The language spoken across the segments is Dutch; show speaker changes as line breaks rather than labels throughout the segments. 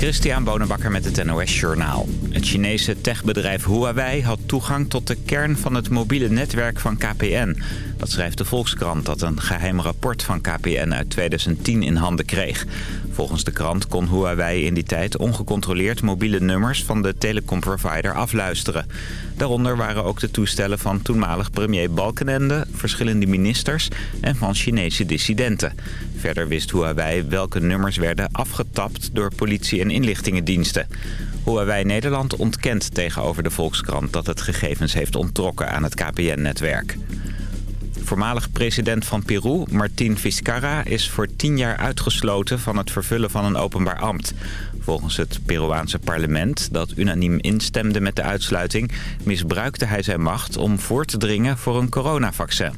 Christian Bonenbakker met het NOS Journaal. Het Chinese techbedrijf Huawei had toegang tot de kern van het mobiele netwerk van KPN. Dat schrijft de Volkskrant dat een geheim rapport van KPN uit 2010 in handen kreeg. Volgens de krant kon Huawei in die tijd ongecontroleerd mobiele nummers van de telecomprovider afluisteren. Daaronder waren ook de toestellen van toenmalig premier Balkenende, verschillende ministers en van Chinese dissidenten. Verder wist Huawei welke nummers werden afgetapt door politie en inlichtingendiensten. Huawei Nederland ontkent tegenover de Volkskrant dat het gegevens heeft onttrokken aan het KPN-netwerk. Voormalig president van Peru, Martín Vizcarra, is voor tien jaar uitgesloten van het vervullen van een openbaar ambt. Volgens het Peruaanse parlement, dat unaniem instemde met de uitsluiting, misbruikte hij zijn macht om voor te dringen voor een coronavaccin.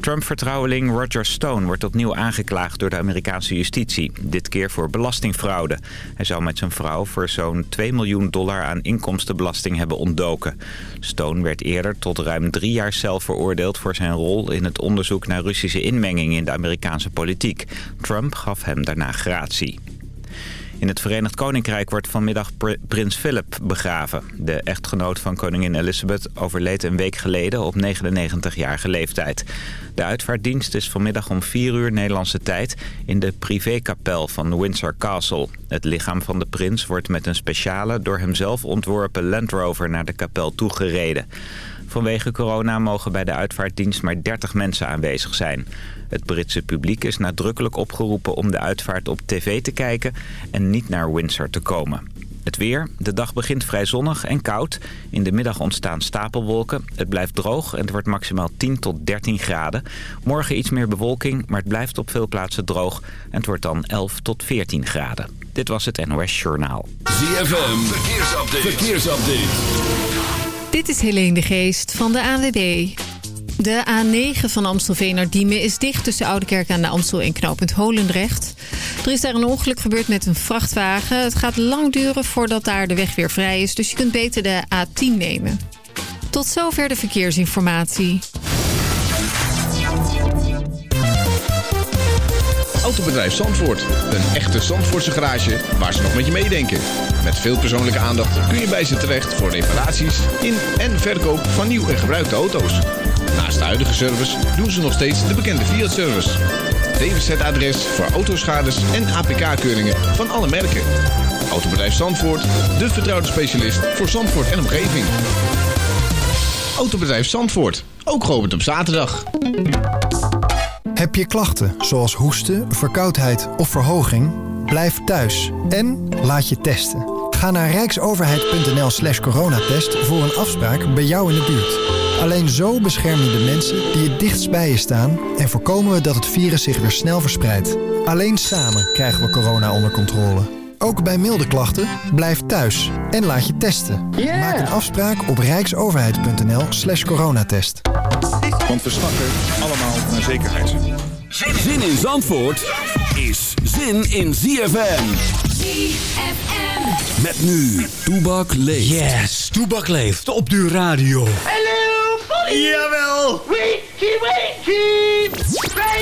Trump-vertrouweling Roger Stone wordt opnieuw aangeklaagd door de Amerikaanse justitie. Dit keer voor belastingfraude. Hij zou met zijn vrouw voor zo'n 2 miljoen dollar aan inkomstenbelasting hebben ontdoken. Stone werd eerder tot ruim drie jaar cel veroordeeld voor zijn rol in het onderzoek naar Russische inmenging in de Amerikaanse politiek. Trump gaf hem daarna gratie. In het Verenigd Koninkrijk wordt vanmiddag prins Philip begraven. De echtgenoot van koningin Elizabeth overleed een week geleden op 99-jarige leeftijd. De uitvaartdienst is vanmiddag om 4 uur Nederlandse tijd in de privékapel van Windsor Castle. Het lichaam van de prins wordt met een speciale door hemzelf ontworpen Land Rover naar de kapel toegereden. Vanwege corona mogen bij de uitvaartdienst maar 30 mensen aanwezig zijn. Het Britse publiek is nadrukkelijk opgeroepen om de uitvaart op tv te kijken en niet naar Windsor te komen. Het weer. De dag begint vrij zonnig en koud. In de middag ontstaan stapelwolken. Het blijft droog en het wordt maximaal 10 tot 13 graden. Morgen iets meer bewolking, maar het blijft op veel plaatsen droog. En het wordt dan 11 tot 14 graden. Dit was het NOS Journaal.
ZFM. Verkeersupdate. Verkeersupdate.
Dit is Helene de Geest van de ANWB. De A9 van Amstelveen naar Diemen is dicht tussen Oudekerk aan de Amstel en knooppunt Holendrecht. Er is daar een ongeluk gebeurd met een vrachtwagen. Het gaat lang duren voordat daar de weg weer vrij is, dus je kunt beter de A10 nemen. Tot zover de verkeersinformatie.
Autobedrijf Zandvoort. Een echte Zandvoortse garage waar ze nog met je meedenken. Met veel persoonlijke aandacht kun je bij ze terecht voor reparaties in en verkoop van nieuw en gebruikte auto's. Naast de huidige service doen ze nog steeds de bekende Fiat-service. DWZ-adres voor autoschades en APK-keuringen van alle merken. Autobedrijf Zandvoort, de vertrouwde specialist voor Zandvoort en omgeving. Autobedrijf Zandvoort, ook geopend op zaterdag.
Heb je klachten zoals hoesten, verkoudheid of verhoging? Blijf thuis en laat je testen. Ga naar rijksoverheid.nl slash coronatest voor een afspraak bij jou in de buurt. Alleen zo bescherm je de mensen die het dichtst bij je staan... en voorkomen we dat het virus zich weer snel verspreidt. Alleen samen krijgen we corona onder controle. Ook bij milde klachten, blijf thuis en laat je testen. Maak een afspraak op rijksoverheid.nl slash coronatest.
Want we snakken allemaal naar zekerheid.
Zin in Zandvoort is zin in ZFM.
ZFM.
Met nu, Toebak leeft.
Yes, Toebak leeft op de radio.
Jawel! Weekie, weekie!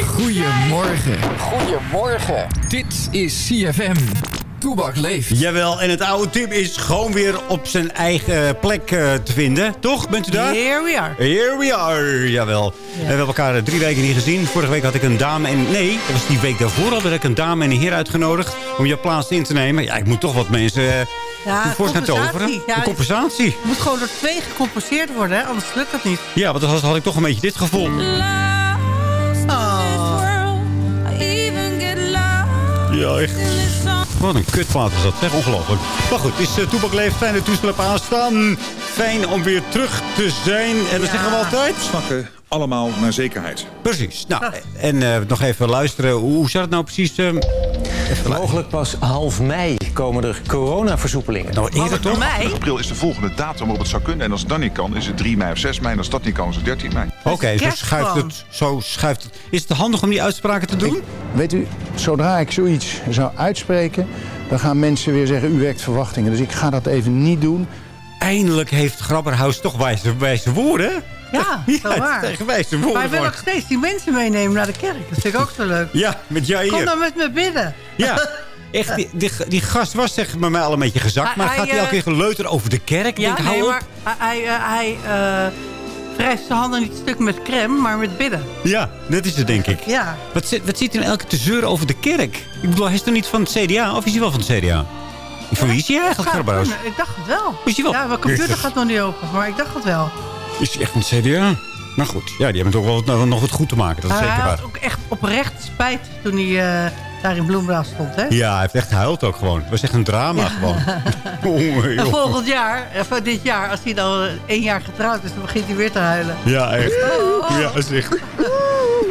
Goedemorgen.
Goedemorgen.
Dit is CFM. Toebak leeft.
Jawel, en het oude Tim is gewoon weer op zijn eigen plek uh, te vinden. Toch? Bent u daar?
Here we are.
Here we are, jawel. Ja. We hebben elkaar uh, drie weken niet gezien. Vorige week had ik een dame en... Nee, dat was die week daarvoor had ik een dame en een heer uitgenodigd... om je plaats in te nemen. Ja, ik moet toch wat mensen... Uh,
ja,
toveren.
Ja,
een compensatie.
Het moet gewoon door twee gecompenseerd worden, hè? anders lukt dat niet.
Ja, want dan had ik toch een beetje dit gevoel. Ja, echt. Wat een kutplaat is dat, zeg. Ongelooflijk. Maar goed, het is uh, Toebak Leeft. Fijne toestel op aanstaan. Fijn om weer terug te zijn. En dat ja. zeggen we altijd.
Snakken allemaal naar zekerheid.
Precies. Nou, en uh, nog even luisteren. Hoe zat het nou precies? Uh,
Mogelijk pas half mei komen er coronaversoepelingen.
Nou, eerder toch?
Mei? april is de volgende datum waarop het zou kunnen. En als het dan niet kan, is het 3 mei of 6 mei. En als dat niet kan, is het 13 mei.
Oké, okay, zo schuift het. Zo schuift het. Is het handig om die uitspraken te doen?
Ik, weet u, zodra ik zoiets zou uitspreken... dan gaan mensen weer zeggen, u werkt verwachtingen. Dus ik ga dat even niet doen.
Eindelijk heeft Grabberhaus toch wijze, wijze woorden.
Ja, ja waar.
Tegen wijze woorden.
Maar ik wil nog steeds die mensen meenemen naar de kerk. Dat vind ik ook zo leuk.
Ja, met jou hier.
Kom dan met me bidden.
Ja.
Echt, die, die, die gast was zeg maar mij al een beetje gezakt.
Hij-
maar
hij,
gaat hij
eh,
elke keer geleuteren over de kerk?
Ja,
denk,
nee, maar hij, hij, eh, hij eh, wrijft zijn handen niet stuk met crème, maar met bidden.
Ja, dat is het denk ik.
Ja.
Wat, zit- wat zit er nou elke te zeuren over de kerk? Ik bedoel, hij is toch niet van het CDA? Of is hij wel van het CDA? Van wie is hij eigenlijk,
kunnen. Ik dacht het wel.
Is hij wel?
Ja, mijn computer gaat nog niet open, maar ik dacht het wel.
Is hij echt van het CDA? Maar goed, ja, die hebben toch wel nou, nog wat goed te maken. Dat is zeker
hij
waar.
had ook echt oprecht spijt toen hij eh, daar in Bloemendaal stond. Hè?
Ja, hij heeft echt gehuild ook gewoon. Het was echt een drama gewoon.
En volgend jaar, of eh, dit jaar, als hij dan eh, één jaar getrouwd is, dan begint hij weer te huilen.
Ja, echt. Ja, dat is echt.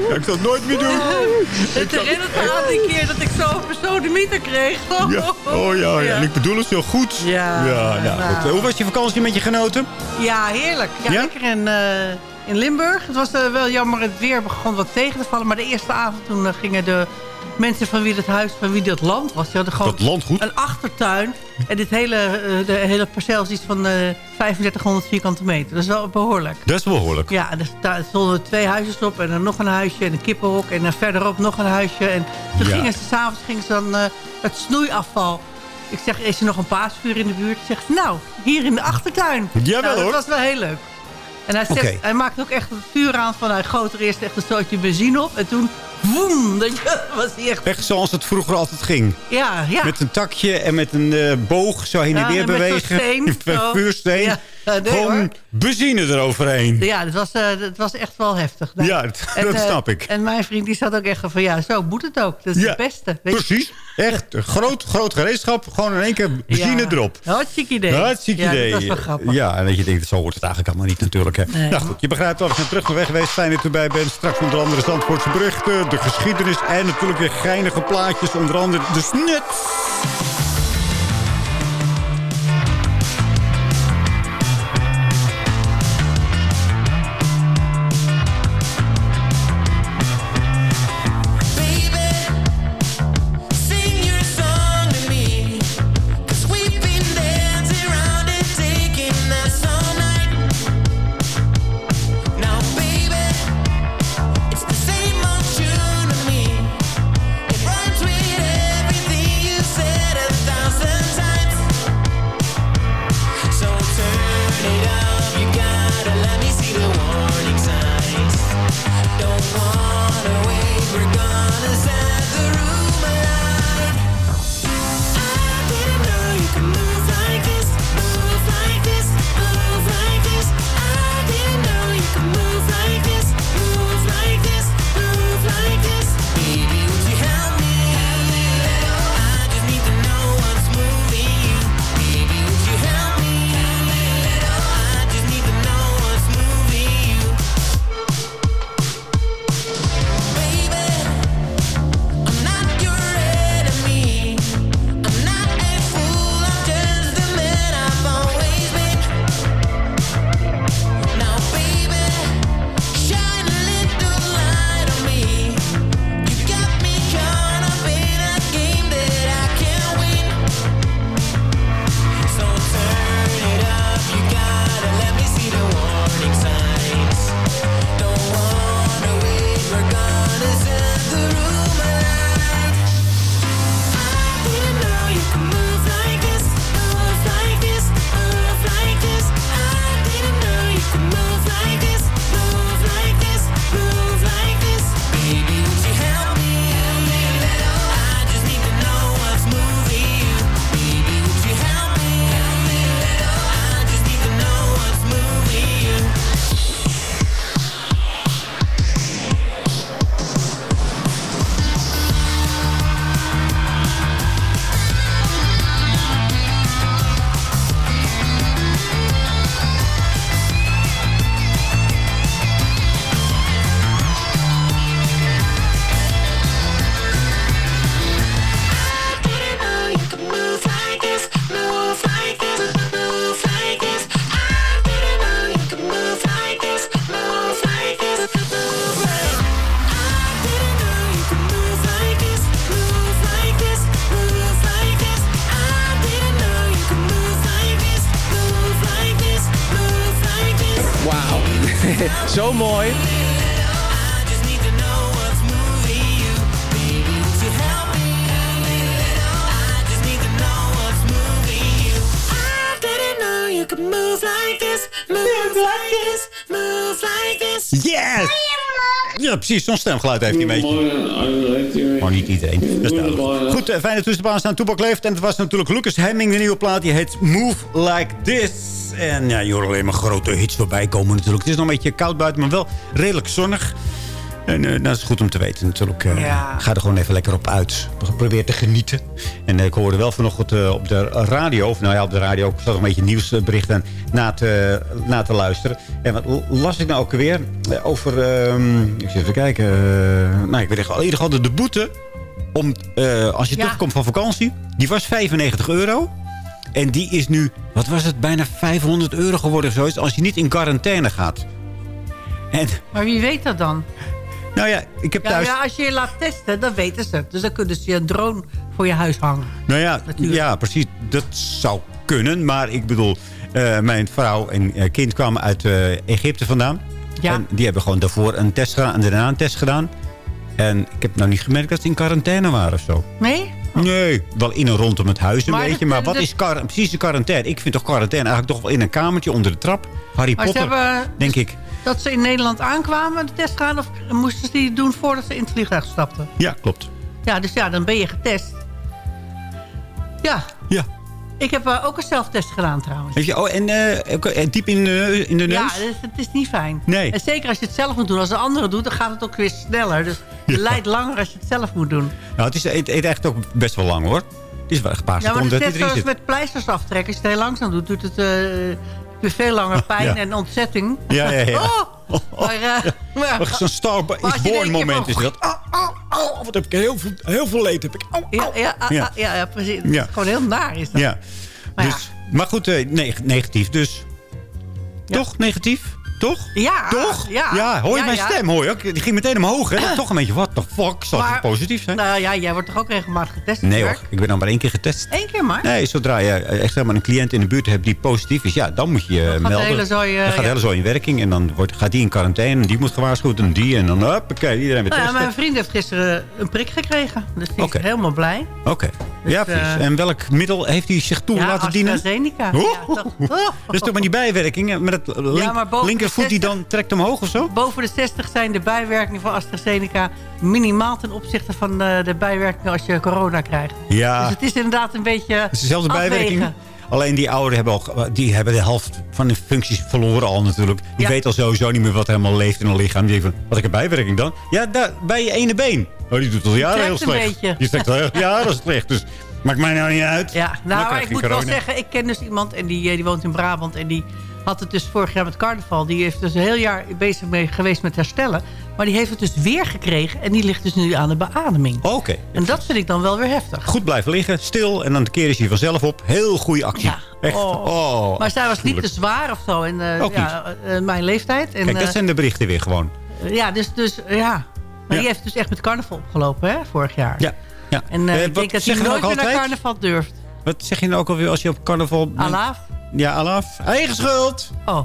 Ja, ik zal het nooit meer doen.
Het herinnert me aan die keer dat ik zo'n persodemieter kreeg.
Ja. Oh ja, ja, en ik bedoel het zo goed.
Ja,
ja nou,
nou.
goed. Hoe was je vakantie met je genoten?
Ja, heerlijk. Ja,
Ja?
lekker in, eh, in Limburg. Het was eh, wel jammer, het weer begon wat tegen te vallen. Maar de eerste avond toen eh, gingen de mensen van wie het huis, van wie dat land was... die hadden gewoon
Dat landgoed?
een achtertuin. En dit hele, eh, de hele perceel is iets van eh 3500 vierkante meter. Dat is wel behoorlijk.
Dat is behoorlijk.
Ja, en er stonden twee huisjes op en dan nog een huisje en een kippenhok. En dan verderop nog een huisje. En toen
Ja.
gingen ze s'avonds gingen ze dan eh, het snoeiafval. Ik zeg, is er nog een paasvuur in de buurt? Ik zeg, nou, hier in de achtertuin.
Jawel,
nou, dat
hoor.
was wel heel leuk. En hij,
Oké.
hij maakte ook echt het vuur aan van hij goot er eerst echt een stootje benzine op. En toen, woem, dat was echt...
Echt zoals het vroeger altijd ging.
Ja, ja.
Met een takje en met een eh, boog zo heen en
Ja,
weer
en met
bewegen.
zo.
vuursteen.
Nee,
Gewoon
hoor.
benzine eroverheen.
Ja, dat was, eh, dat was echt wel heftig.
Ja, dat- dat
eh,
snap ik.
En mijn vriend die zat ook echt van, ja, zo moet het ook. Dat is
Ja,
het beste. Weet?
Precies. Echt. Groot, groot gereedschap. Gewoon in één keer benzine
Ja.
erop.
Hartstikke idee.
Hartstikke
ja,
idee.
dat was wel grappig.
Ja, en dat je denkt, zo hoort het eigenlijk allemaal niet natuurlijk. Hè.
Nee.
Nou goed, je begrijpt wel, we zijn terug naar weg geweest. Fijn dat je erbij bent. Straks onder andere Zandvoortse berichten, de geschiedenis... en natuurlijk weer geinige plaatjes, onder andere de snut.
Precies. Zo'n stemgeluid heeft hij beetje. Maar niet iedereen. Dat is duidelijk. Goed, eh, fijn dat tussen de baan staan. Toebak leeft. En het was natuurlijk Lucas Hemming, de nieuwe plaat. Die heet Move Like This. En ja, je hoort alleen maar grote hits voorbij komen natuurlijk. Het is nog een beetje koud buiten, maar wel redelijk zonnig. En dat is goed om te weten natuurlijk. eh,
Ja.
Ga er gewoon even lekker op uit. Probeer te genieten. En eh, ik hoorde wel vanochtend eh, op de radio... of nou ja, op de radio... ik zat een beetje nieuwsberichten na te, na te luisteren. En wat las ik nou ook weer? Over... ehm, ik zit even kijken. nou, ik weet echt wel. In ieder geval de, boete... Om, als je
Ja.
terugkomt van vakantie... die was 95 euro. En die is nu... wat was het? Bijna 500 euro geworden of zoiets... als je niet in quarantaine gaat. En
Maar wie weet dat dan?
Nou ja, ik heb
Ja,
thuis...
ja, als je je laat testen, dan weten ze het. Dus dan kunnen ze je een drone voor je huis hangen.
Nou ja,
Natuurlijk.
ja, precies. Dat zou kunnen. Maar ik bedoel, eh, mijn vrouw en eh, kind kwamen uit eh, Egypte vandaan.
Ja.
En die hebben gewoon daarvoor een test gedaan en daarna een test gedaan. En ik heb nou niet gemerkt dat ze in quarantaine waren of zo.
Nee?
Nee, wel in en rondom het huis een
Maar
beetje. maar wat is precies de quarantaine? Ik vind toch quarantaine eigenlijk toch wel in een kamertje onder de trap. Harry
Maar
Potter,
hebben
denk ik.
dat ze in Nederland aankwamen, de test gaan... of moesten ze die doen voordat ze in het vliegtuig stapten?
Ja, klopt.
Ja, dus ja, dan ben je getest. Ja.
Ja.
Ik heb eh, ook een zelftest gedaan trouwens.
Heb je, oh, en eh, eh, diep in, de in de neus?
Ja, het, het is niet fijn.
Nee.
En zeker als je het zelf moet doen. Als een andere doet, dan gaat het ook weer sneller. Dus het leidt langer als je het zelf moet doen.
Nou, het is het, het echt ook best wel lang hoor. Het is wel een paar
Ja, maar de
hij
test
erin
zoals
zit.
met pleisters aftrekken. Als je het heel langzaam doet, doet het weer veel langer pijn
ja.
en ontzetting.
Ja, ja, ja.
Oh, maar, eh, maar-
Zo'n Star is Born moment
van-
is dat. Oh, oh, oh, wat heb ik heel veel, heel veel leed. Heb ik. Oh,
ja, ja, ah,
Ja.
ah, ja, ja, precies. Gewoon heel naar is dat.
Ja.
Maar ja.
Dus, maar goed, eh, neg- negatief dus. Toch negatief? Toch?
Ja,
Toch?
ja.
hoor je
Ja,
mijn
ja.
stem? Hoor je ook? Die ging meteen omhoog. Hè? Toch een beetje, what the fuck? Zal het
Maar-
positief zijn?
Nou ja, jij wordt toch ook regelmatig getest?
nee hoor, ik ben dan maar één keer getest.
Eén keer maar?
Nee, zodra je echt zeg maar, een cliënt in de buurt hebt die positief is, ja, dan moet je
de
melden.
hele zooi, eh,
dan gaat
ja.
hele zooi in werking en dan wordt, gaat die in quarantaine en die moet gewaarschuwd en die en dan, huppakee, iedereen weer
Nou ja,
testen.
mijn vriend heeft gisteren een prik gekregen. Dus die is helemaal blij.
Oké, ja
Dus,
precies.
eh,
en welk middel heeft hij zich toe
ja,
laten dienen?
AstraZeneca.
Oh,
Ja, toch. Oh.
Dat is toch maar die bijwerkingen met het link,
Ja, maar boven de
linkervoet die
60
dan trekt omhoog of zo?
Boven de 60 zijn de bijwerkingen van AstraZeneca minimaal ten opzichte van eh, de bijwerkingen als je corona krijgt.
Ja.
Dus het is inderdaad een beetje
Het is dezelfde bijwerking. Alleen die ouderen hebben, al, die hebben de helft van de functies verloren al natuurlijk. Die
Ja.
weten al sowieso niet meer wat helemaal leeft in hun lichaam. Die denken van, wat ik een bijwerking dan? Ja, daar, bij je ene been. Oh, die doet al jaren heel
trekt een
slecht.
beetje.
Die zegt al jaren slecht. Dus maakt mij nou niet uit.
Ja, nou, maar ik moet
corona.
wel zeggen, ik ken dus iemand en die, eh, die woont in Brabant. En die had het dus vorig jaar met carnaval. Die heeft dus een heel jaar bezig mee geweest met herstellen. Maar die heeft het dus weer gekregen. En die ligt dus nu aan de beademing.
Oké.
En dat vind ik dan wel weer heftig.
Goed blijven liggen, stil. En dan keer is hij vanzelf op. Heel goede actie. Echt.
Oh.
Oh,
maar zij was niet te zwaar of zo. En, eh,
Ook
ja, eh, mijn leeftijd. En,
Kijk, dat
eh,
zijn de berichten weer gewoon.
Ja, dus, dus ja. Maar
Ja.
die heeft dus echt met carnaval opgelopen, hè, vorig jaar.
Ja. ja.
En eh,
Eh,
ik denk dat hij nooit meer naar carnaval durft.
Wat zeg je nou ook alweer als je op carnaval... bent?
Alaaf?
Ja, Alaf. Eigen schuld.
Oh,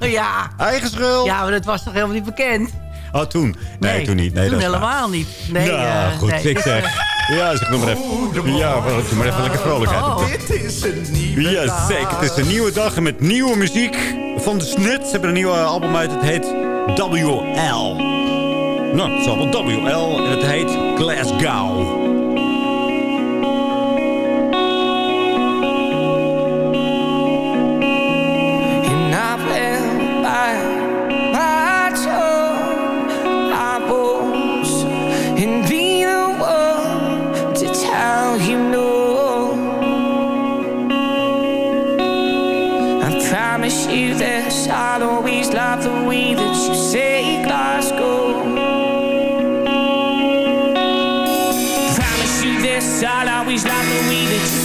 ja.
Eigen schuld.
Ja, maar dat was toch helemaal niet bekend?
Oh, toen? Nee, toen niet. Nee,
toen
dat is waar.
helemaal niet. Nee,
ja,
eh,
goed.
nee.
Ik zeg.
eh,
Ja, zeg nog maar even. Ja, maar doe maar even lekker vrolijkheid.
Oh.
Dit is een nieuwe Ja, zeker. Het is een nieuwe dag en met nieuwe muziek van de Snit. Ze hebben een nieuwe album uit. Het heet WL. Nou, het is allemaal WL en het heet Glasgow.
You I'll always love the way that you say Glasgow. Promise you this, I'll always love the way that you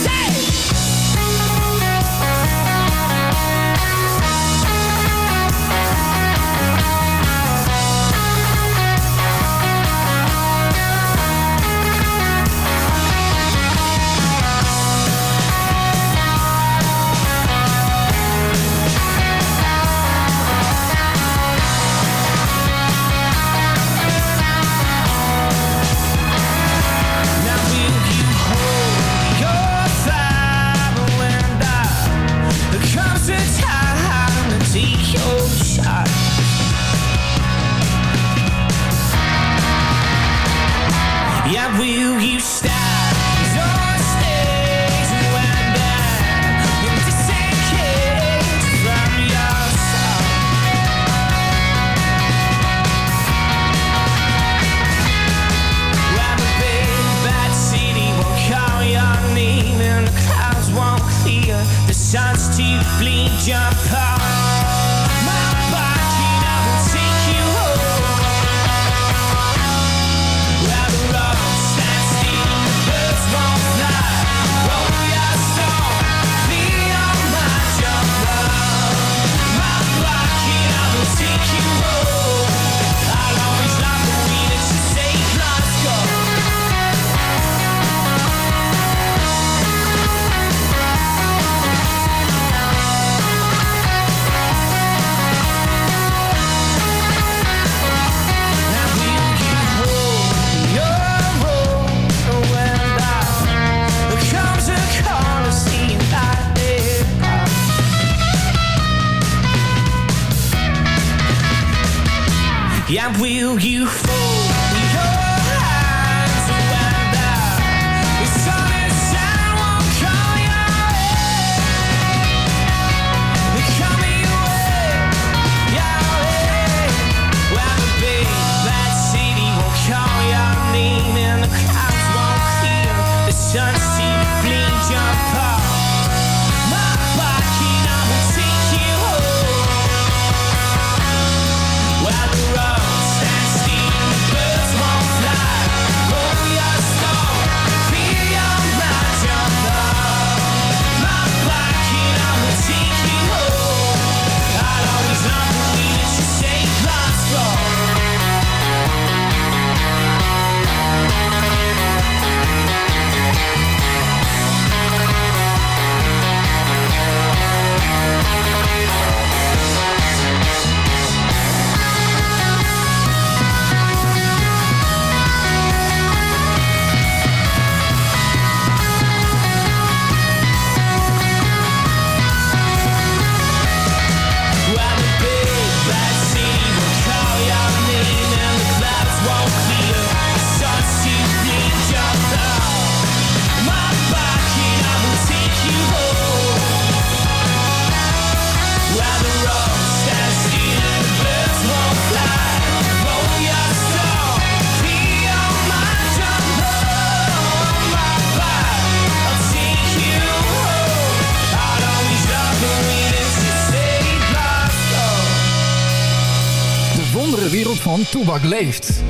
van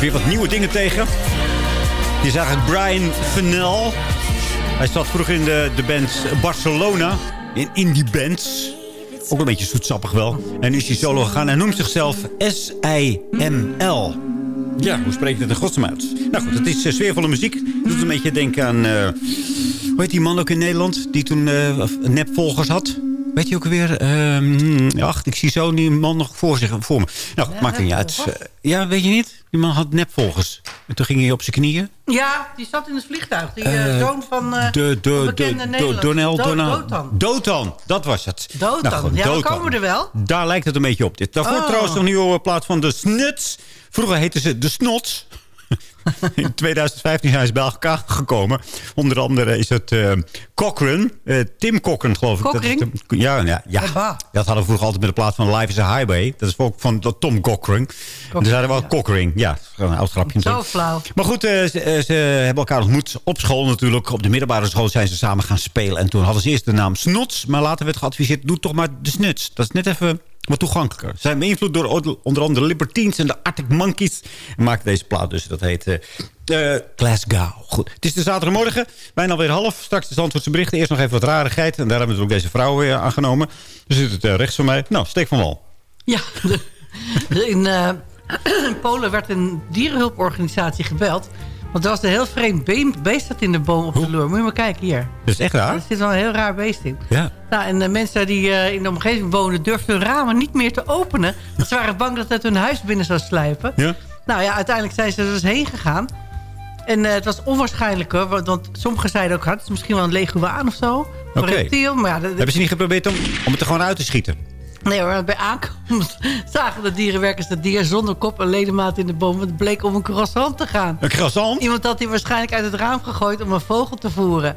weer wat nieuwe dingen tegen. Je zag het Brian Fennell. Hij zat vroeger in de, de band Barcelona. In indie bands. Ook een beetje zoetsappig wel. En nu is hij solo gegaan en noemt zichzelf S-I-M-L. Ja, hoe spreekt het in godsnaam uit? Nou goed, het is uh, sfeervolle muziek. Doet een beetje denken aan... uh, hoe heet die man ook in Nederland? Die toen uh, nepvolgers had? Weet je ook weer? Uh, ach, ik zie zo die man nog voor zich voor me. Nou, ja, maakt niet uit. Uh, ja, weet je niet? Die man had nepvolgers. En toen ging hij op zijn knieën.
Ja, die zat in het vliegtuig. Die uh, zoon van uh,
de, de,
bekende
de,
Nederlands.
Donel,
Do Dotan.
Dotan, dat was het.
Dotan,
Nou,
ja, we
Dotan.
komen er wel.
Daar lijkt het een beetje op. Dit. Daarvoor
Oh.
trouwens nog een nieuwe plaat van de Snuts. Vroeger heette ze de Snots. In 2015 zijn ze bij elkaar gekomen. Onder andere is het eh Cochran. eh, Tim Cochran, geloof ik. Dat
Cochran?
de- ja, ja, ja. Dat hadden we vroeger altijd met de plaat van Life is a Highway. Dat is ook van Tom Cochran. En er zeiden we wel Cochran. Ja, gewoon een oud grapje
Zo flauw.
Maar goed, eh, ze, eh, ze hebben elkaar ontmoet op school natuurlijk. Op de middelbare school zijn ze samen gaan spelen. En toen hadden ze eerst de naam Snots. Maar later werd geadviseerd, doe toch maar de Snuts. Dat is net even wat toegankelijker. Ze zijn beïnvloed door onder andere Libertines en de Arctic Monkeys. En maakten deze plaat dus. Dat heet eh eh, Glasgow. Goed, het is de zaterdagmorgen. Bijna alweer half. Straks de Zandvoortse berichten. Eerst nog even wat rarigheid. En daar hebben we ook deze vrouw weer aangenomen. Dus zit het eh, rechts van mij. Nou, steek van wal.
Ja, in, eh, in Polen werd een dierenhulporganisatie gebeld. Want er was een heel vreemd be- beest dat in de boom op de loer. Moet je maar kijken hier.
Dat is echt raar.
Er zit wel een heel raar beest in.
Ja.
Nou, en de mensen die eh, in de omgeving wonen durfden hun ramen niet meer te openen. Want ze waren bang dat het hun huis binnen zou sluipen.
Ja.
Nou ja, uiteindelijk zijn ze er dus heen gegaan. En eh, het was onwaarschijnlijk hoor. Want, want sommigen zeiden ook, "Ah, het is misschien wel een leguaan of zo. Of een
Oké.
reptiel. Maar ja,
Hebben ze niet geprobeerd om, om het er gewoon uit te schieten?
Nee hoor, bij aankomst zagen de dierenwerkers dat dier zonder kop en ledemaat in de boom. Want het bleek om een croissant te gaan.
Een croissant?
Iemand had die waarschijnlijk uit het raam gegooid om een vogel te voeren.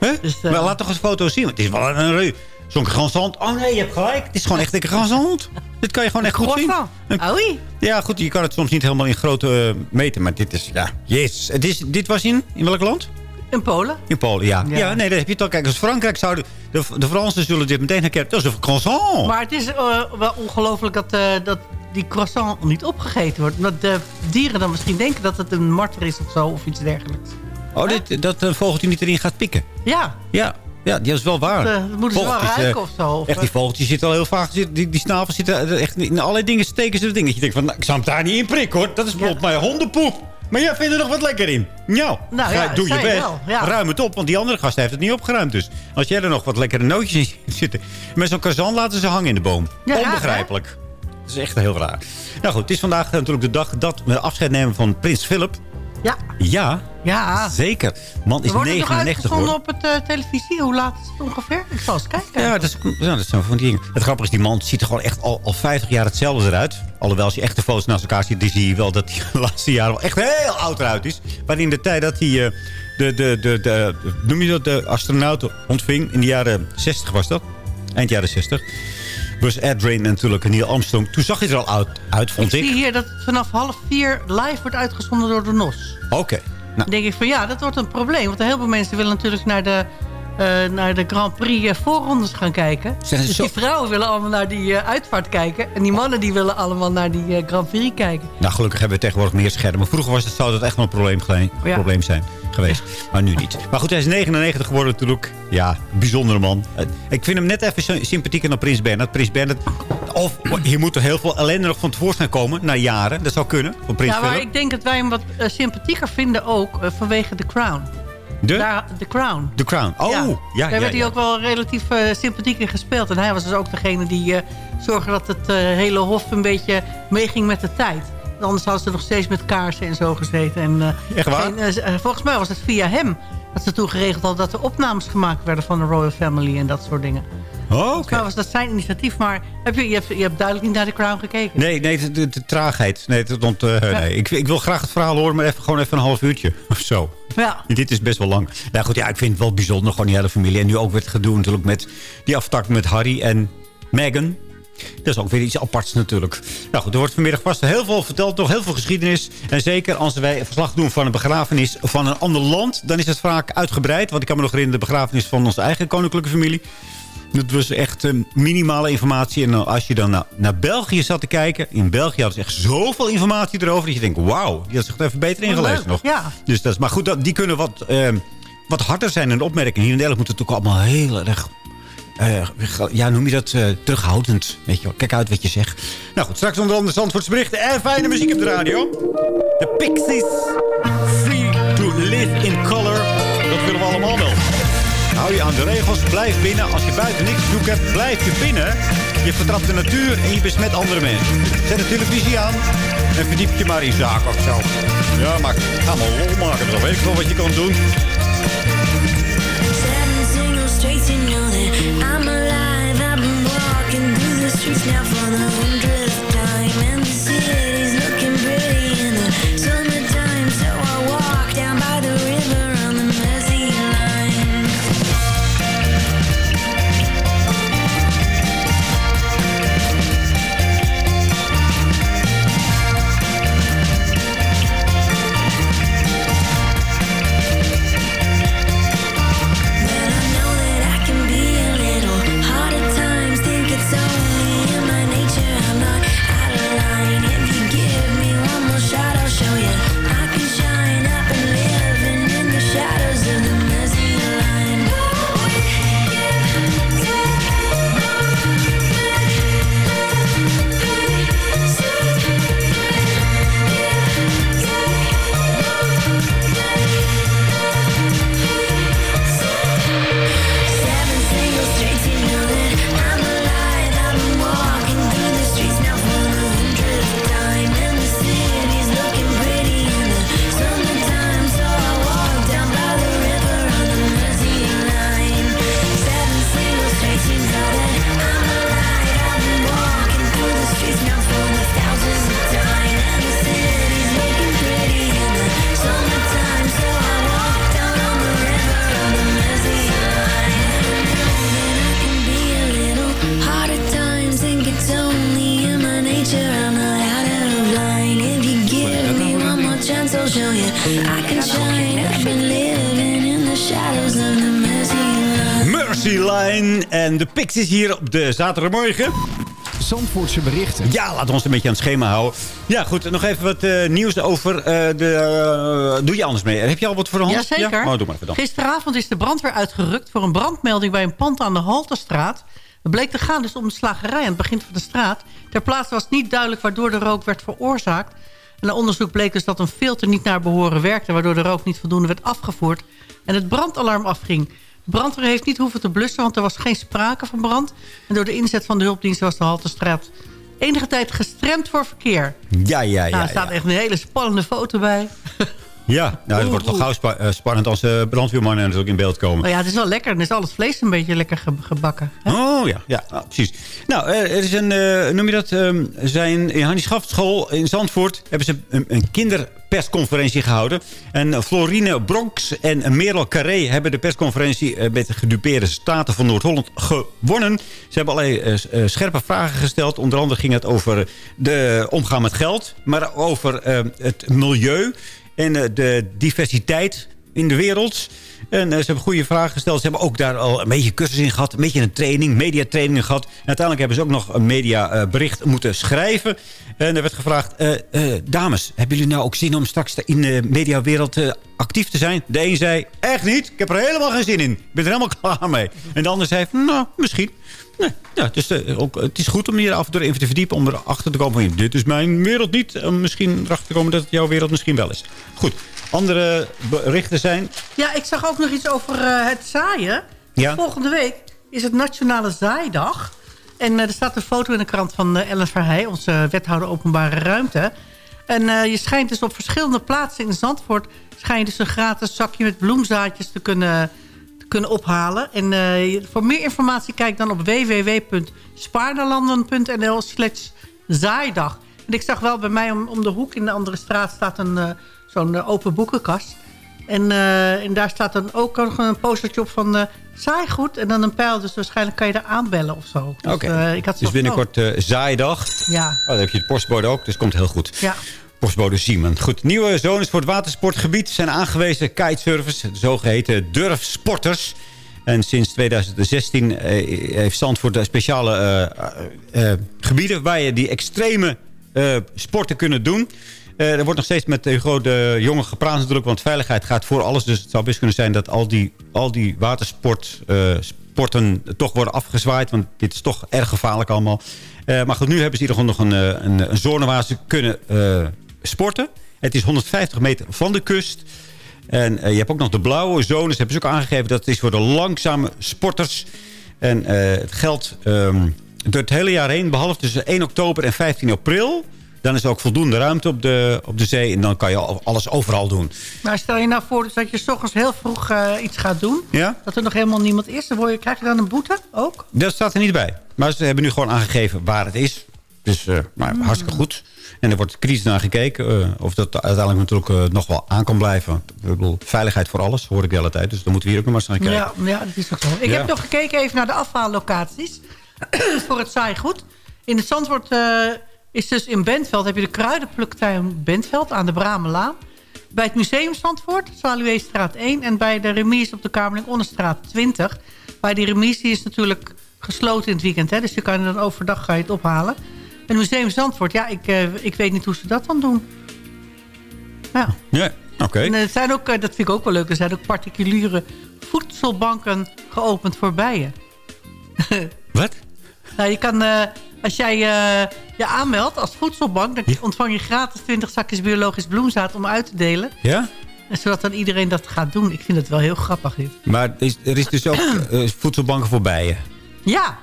Huh?
Dus, eh,
maar laat toch eens foto's zien. Want het is wel een reu. Zo'n croissant. Oh nee, je hebt gelijk. Het is gewoon echt een croissant. Dit kan je gewoon echt goed zien. Een-
Oei.
Ja, goed. Je kan het soms niet helemaal in grootte eh, meten. Maar dit is, ja, yes. Het is, dit was in, in welk land?
In Polen.
In Polen, ja. Ja,
Ja.
nee, daar heb je al. Kijk, als Frankrijk zouden... De, de Fransen zullen dit meteen herkennen. Dat is een croissant.
Maar het is eh, wel ongelooflijk dat, eh, dat die croissant niet opgegeten wordt. Omdat de dieren dan misschien denken dat het een marter is of zo. Of iets dergelijks.
Oh, dit, dat een vogeltje niet erin gaat pikken.
Ja,
Ja, ja dat is wel waar.
dat, eh, dat moeten ze wel ruiken
eh,
of zo. Of,
Echt, die vogeltjes zitten al heel vaak... Die, die snavels zitten echt in allerlei dingen steken ze dingen. Dat je denkt van, nou, ik zou hem daar niet in prikken hoor. Dat is volgens mij hondenpoep. Maar jij vindt er nog wat lekker in. Nou,
Nou ja,
doe je best.
wel, ja.
Ruim het op, want die andere gast heeft het niet opgeruimd. Dus als jij er nog wat lekkere nootjes in zitten... Met zo'n kazan laten ze hangen in de boom.
Ja,
Onbegrijpelijk. Dat is echt heel raar. Nou goed, het is vandaag natuurlijk de dag dat we afscheid nemen van prins Philip.
Ja,
Ja,
ja.
zeker. Man is
Wordt het nog
99
uitgezonden
geworden.
op het eh, televisie? Hoe laat is het ongeveer? Ik zal eens kijken.
Ja, dat is, ja, dat zijn van die dingen. Het grappige is, die man ziet er gewoon echt al, al 50 jaar hetzelfde eruit. Alhoewel, als je echt de foto's naast elkaar ziet... dan zie je wel dat hij de laatste jaren wel echt heel oud eruit is. Maar in de tijd dat hij eh, de, de, de, de, noem je dat, de astronauten ontving... in de jaren 60 was dat. Eind jaren 60. Buzz Aldrin en natuurlijk Neil Armstrong. Toen zag hij er al uit,
ik
vond
zie
ik.
hier dat het vanaf half vier live wordt uitgezonden door de NOS.
Oké. Nou,
Dan denk ik van ja, dat wordt een probleem. Want heel veel mensen willen natuurlijk naar de, eh, naar de Grand Prix eh, voorrondes gaan kijken. Dus
zo-
die vrouwen willen allemaal naar die eh, uitvaart kijken. En die mannen die willen allemaal naar die Grand Prix kijken.
Nou, gelukkig hebben we tegenwoordig meer schermen. Vroeger was het, zou dat echt wel een probleem,
Ja.
probleem zijn geweest. Maar nu niet. Maar goed, hij is 99 geworden natuurlijk. Ja, bijzondere man. Eh, Ik vind hem net even sy- sympathieker dan Prins Bernhard. Prins Bernhard... Of hier moet er heel veel ellende nog van tevoorschijn komen. Na jaren. Dat zou kunnen. Van Prins
ja, maar
Philip.
ik denk dat wij hem wat eh, sympathieker vinden ook eh, vanwege The Crown.
De?
Daar, The Crown.
The Crown. Oh, ja. ja,
Daar werd
ja.
hij ook wel relatief sympathiek in gespeeld. En hij was dus ook degene die eh, zorgde dat het hele hof een beetje meeging met de tijd. Anders hadden ze nog steeds met kaarsen en zo gezeten. En, eh,
Echt waar?
geen, eh, volgens mij was het via hem dat ze toen geregeld hadden... dat er opnames gemaakt werden van de Royal Family en dat soort dingen.
Oh, oké.
Mij was dat zijn initiatief. Maar heb je, je, hebt, je hebt duidelijk niet naar The Crown gekeken.
Nee, nee, de, de, de traagheid. Nee, het, want, eh, nee. Ik, ik wil graag het verhaal horen, maar even, gewoon even een half uurtje of zo.
Ja.
Dit is best wel lang. Nou goed, ja, ik vind het wel bijzonder, gewoon die hele familie. En nu ook weer het gedoe natuurlijk met die aftak met Harry en Meghan. Dat is ook weer iets aparts natuurlijk. Nou goed, er wordt vanmiddag vast heel veel verteld. Nog heel veel geschiedenis. En zeker als wij verslag doen van een begrafenis van een ander land... dan is het vaak uitgebreid. Want ik kan me nog herinneren de begrafenis van onze eigen koninklijke familie. Dat was echt eh, minimale informatie. En als je dan naar, naar België zat te kijken... in België hadden ze echt zoveel informatie erover... dat je denkt, wauw, die had zich er even beter ingelezen nog.
ja.
Dus dat is, maar goed, dat, die kunnen wat, eh, wat harder zijn in de opmerkingen. Hier in Nederland moet het ook allemaal heel erg... eh, ja, noem je dat eh, terughoudend. Weet je wel. Kijk uit wat je zegt. Nou goed, straks onder andere Zandvoorts berichten en fijne muziek op de radio. De Pixies. Free to live in color. Dat willen we allemaal wel. Hou je aan de regels, blijf binnen. Als je buiten niks te hebt, blijf je binnen. Je vertrapt de natuur en je besmet andere mensen. Zet de televisie aan en verdiep je maar in zaken of zo. Ja, maar ga maar lol maken. Dan weet ik wel wat je kan doen.
Seven know
de Pixies hier op de zaterdagmorgen.
Zandvoortse berichten.
Ja, laten we ons een beetje aan het schema houden. Ja, goed. Nog even wat eh, nieuws over eh, de... eh, doe je anders mee? Heb je al wat voor de hand?
Jazeker.
Ja? Oh, doe maar even dan.
Gisteravond is de brandweer uitgerukt voor een brandmelding bij een pand aan de Halterstraat. Het bleek te gaan dus om een slagerij aan het begin van de straat. Ter plaatse was niet duidelijk waardoor de rook werd veroorzaakt. En na onderzoek bleek dus dat een filter niet naar behoren werkte... waardoor de rook niet voldoende werd afgevoerd en het brandalarm afging. Brandweer heeft niet hoeven te blussen, want er was geen sprake van brand. En door de inzet van de hulpdiensten was de Halterstraat enige tijd gestremd voor verkeer.
Ja, ja, ja.
nou, er staat
ja.
echt een hele spannende foto bij.
Ja, nou, het wordt toch gauw spa- eh, spannend als de brandweermannen natuurlijk in beeld komen.
Maar ja, het is wel lekker. Dan is al het vlees een beetje lekker ge- gebakken.
Oh ja, ja nou, precies. Nou, eh, er is een, noem je dat, ehm, zijn in Hannie Schaftschool in Zandvoort hebben ze een, een kinderpersconferentie gehouden. En Florine Bronx en Merel Carré hebben de persconferentie met de gedupeerde staten van Noord-Holland gewonnen. Ze hebben allerlei scherpe vragen gesteld. Onder andere ging het over de omgaan met geld, maar over het milieu en eh, de diversiteit in de wereld. En eh, ze hebben goede vragen gesteld. Ze hebben ook daar al een beetje cursus in gehad. Een beetje een training, mediatraining gehad. En uiteindelijk hebben ze ook nog een mediabericht moeten schrijven. En er werd gevraagd... eh, dames, hebben jullie nou ook zin om straks in de mediawereld actief te zijn? De een zei, echt niet. Ik heb er helemaal geen zin in. Ik ben er helemaal klaar mee. En de ander zei, nou, misschien. Nee, ja, dus, ook, het is goed om hier af en toe even te verdiepen... om erachter te komen van, dit is mijn wereld niet. En misschien erachter te komen dat het jouw wereld misschien wel is. Goed, andere berichten zijn...
Ja, ik zag ook nog iets over eh, het zaaien.
Ja.
Volgende week is het Nationale Zaaidag. En eh, er staat een foto in de krant van Ellen Verheij... onze wethouder openbare ruimte. En eh, je schijnt dus op verschillende plaatsen in Zandvoort... schijn je dus een gratis zakje met bloemzaadjes te kunnen, te kunnen ophalen. En eh, voor meer informatie kijk dan op www.spaarderlanden.nl slash zaaidag. En ik zag wel bij mij om, om de hoek in de andere straat staat een eh, zo'n open boekenkast. En, eh, en daar staat dan ook nog een postertje op van eh saai goed. En dan een pijl, dus waarschijnlijk kan je daar aanbellen of zo. Dus,
Oké.
eh, ik had
Dus binnenkort zaaidag.
Ja.
Oh, dan heb je de postbode ook, dus komt heel goed.
Ja.
Postbode Siemen. Goed, nieuwe zones voor het watersportgebied zijn aangewezen kitesurfers, de zogeheten durfsporters. En sinds 2016 eh, heeft Zandvoort speciale gebieden... waar je die extreme sporten kunnen doen. Eh, er wordt nog steeds met Hugo de Jonge gepraat natuurlijk... want veiligheid gaat voor alles. Dus het zou best kunnen zijn dat al die, al die watersporten toch worden afgezwaaid. Want dit is toch erg gevaarlijk allemaal. Eh, maar goed, nu hebben ze in ieder geval nog een, eh, een, een zone waar ze kunnen eh, sporten. Het is 150 meter van de kust. En eh, je hebt ook nog de blauwe zones. Hebben ze ook aangegeven dat het is voor de langzame sporters. En eh, het geldt ehm, door het hele jaar heen. Behalve tussen 1 oktober en 15 april. Dan is er ook voldoende ruimte op de, op de zee. En dan kan je al- alles overal doen.
Maar stel je nou voor dat je s ochtends heel vroeg eh, iets gaat doen.
Ja?
Dat er nog helemaal niemand is. Dan word je, krijg je dan een boete ook?
Dat staat er niet bij. Maar ze hebben nu gewoon aangegeven waar het is. Dus eh, maar hartstikke goed. En er wordt kritisch naar gekeken. eh, of dat uiteindelijk natuurlijk nog wel aan kan blijven. Ik bedoel, veiligheid voor alles, hoor ik de hele tijd. Dus dan moeten we hier ook nog maar eens naar kijken.
Ja, ja, dat is ook zo. Ik
Ja.
heb nog gekeken even naar de afhaallocaties. voor het saaigoed. In het Zandvoort eh, is dus in Bentveld... heb je de kruidenpluktuin Bentveld aan de Bramelaan. Bij het Museum Zandvoort, Zwaluweestraat 1... en bij de remise op de Kamerling Onderstraat 20. Bij die remise is natuurlijk gesloten in het weekend. Hè, dus je kan dan overdag ga je het ophalen. En het Museum Zandvoort, ja, ik, eh, ik weet niet hoe ze dat dan doen. Ja.
Ja, oké.
En er zijn ook, eh, dat vind ik ook wel leuk, er zijn ook particuliere voedselbanken geopend voor bijen.
Wat?
Nou, je kan, eh, als jij eh, je aanmeldt als voedselbank... dan ontvang je gratis 20 zakjes biologisch bloemzaad om uit te delen.
Ja?
En zodat dan iedereen dat gaat doen. Ik vind het wel heel grappig dit.
Maar er is, er is dus ook eh, voedselbanken voor bijen.
Ja.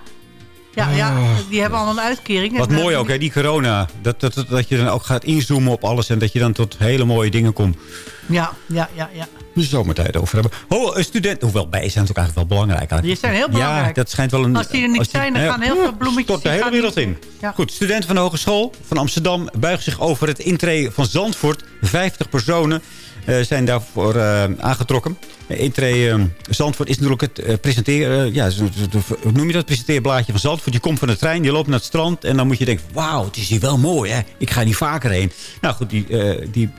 Ja, ja, die hebben allemaal een uitkering.
Wat
En, eh,
mooi ook, hè, die corona. Dat, dat, dat, dat je dan ook gaat inzoomen op alles... en dat je dan tot hele mooie dingen komt.
Ja, ja, ja, ja.
We zullen het tijd over hebben. Oh, een student... Hoewel, bijen zijn natuurlijk eigenlijk wel belangrijk.
Die zijn heel belangrijk.
Ja, dat schijnt wel een...
Als die er niet zijn, dan gaan heel veel bloemetjes...
Tot de hele wereld
niet-
in.
Ja.
Goed, studenten van de Hogeschool van Amsterdam buigen zich over het intree van Zandvoort. 50 personen eh, zijn daarvoor eh, aangetrokken. Intree eh, Zandvoort is natuurlijk het presenteren... ja, hoe noem je dat? Presenteerblaadje van Zandvoort. Je komt van de trein, je loopt naar het strand... en dan moet je denken, wauw, het is hier wel mooi, hè? Ik ga hier vaker heen. Nou goed, die, die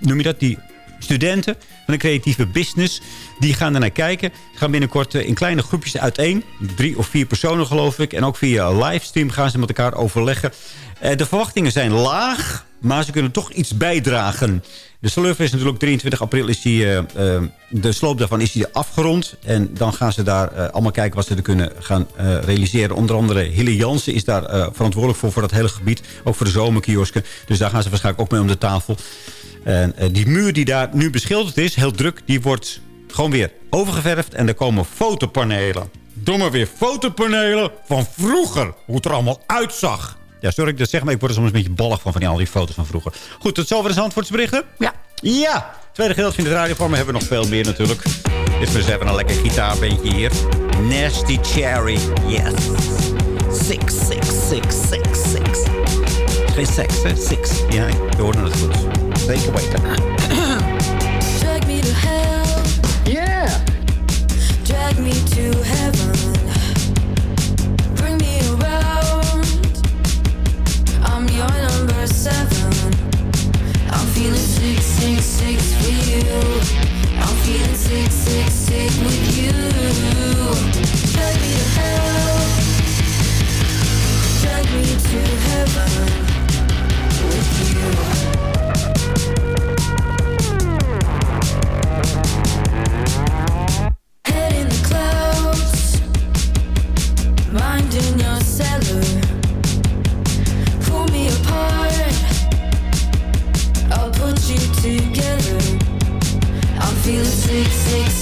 noem je dat? Die studenten van een creatieve business... die gaan er naar kijken. Die gaan binnenkort eh, in kleine groepjes uiteen. Drie of vier personen, geloof ik. En ook via livestream gaan ze met elkaar overleggen. Eh, de verwachtingen zijn laag, maar ze kunnen toch iets bijdragen. De Slurf is natuurlijk 23 april is die, eh, de sloop daarvan is die afgerond. En dan gaan ze daar allemaal kijken wat ze er kunnen gaan realiseren. Onder andere Hille Jansen is daar verantwoordelijk voor, voor dat hele gebied. Ook voor de zomerkiosken. Dus daar gaan ze waarschijnlijk ook mee om de tafel. En eh, die muur die daar nu beschilderd is, heel druk, die wordt gewoon weer overgeverfd. En er komen fotopanelen. Doe maar weer fotopanelen van vroeger. Hoe het er allemaal uitzag. Ja, sorry ik dat zeg, maar ik word er soms een beetje ballig van, van die, al die foto's van vroeger. Goed, tot zover de Zandvoortsberichten.
Ja.
Ja. Tweede gedeelte van het radioprogramma hebben we nog veel meer natuurlijk. Dus even een lekker gitaarbeentje hier. Nasty Cherry. Yes. Six, six, six, six, six. Geen seks, hè? Six. Ja, we hoorden het goed. Zeker weten.
Drag me to hell. Yeah. Drag me to heaven. Bring me around. I'm your number seven. I'm feeling sick, sick, sick for you. I'm feeling sick, sick, sick with you. Drag me to hell. Drag me to heaven with you.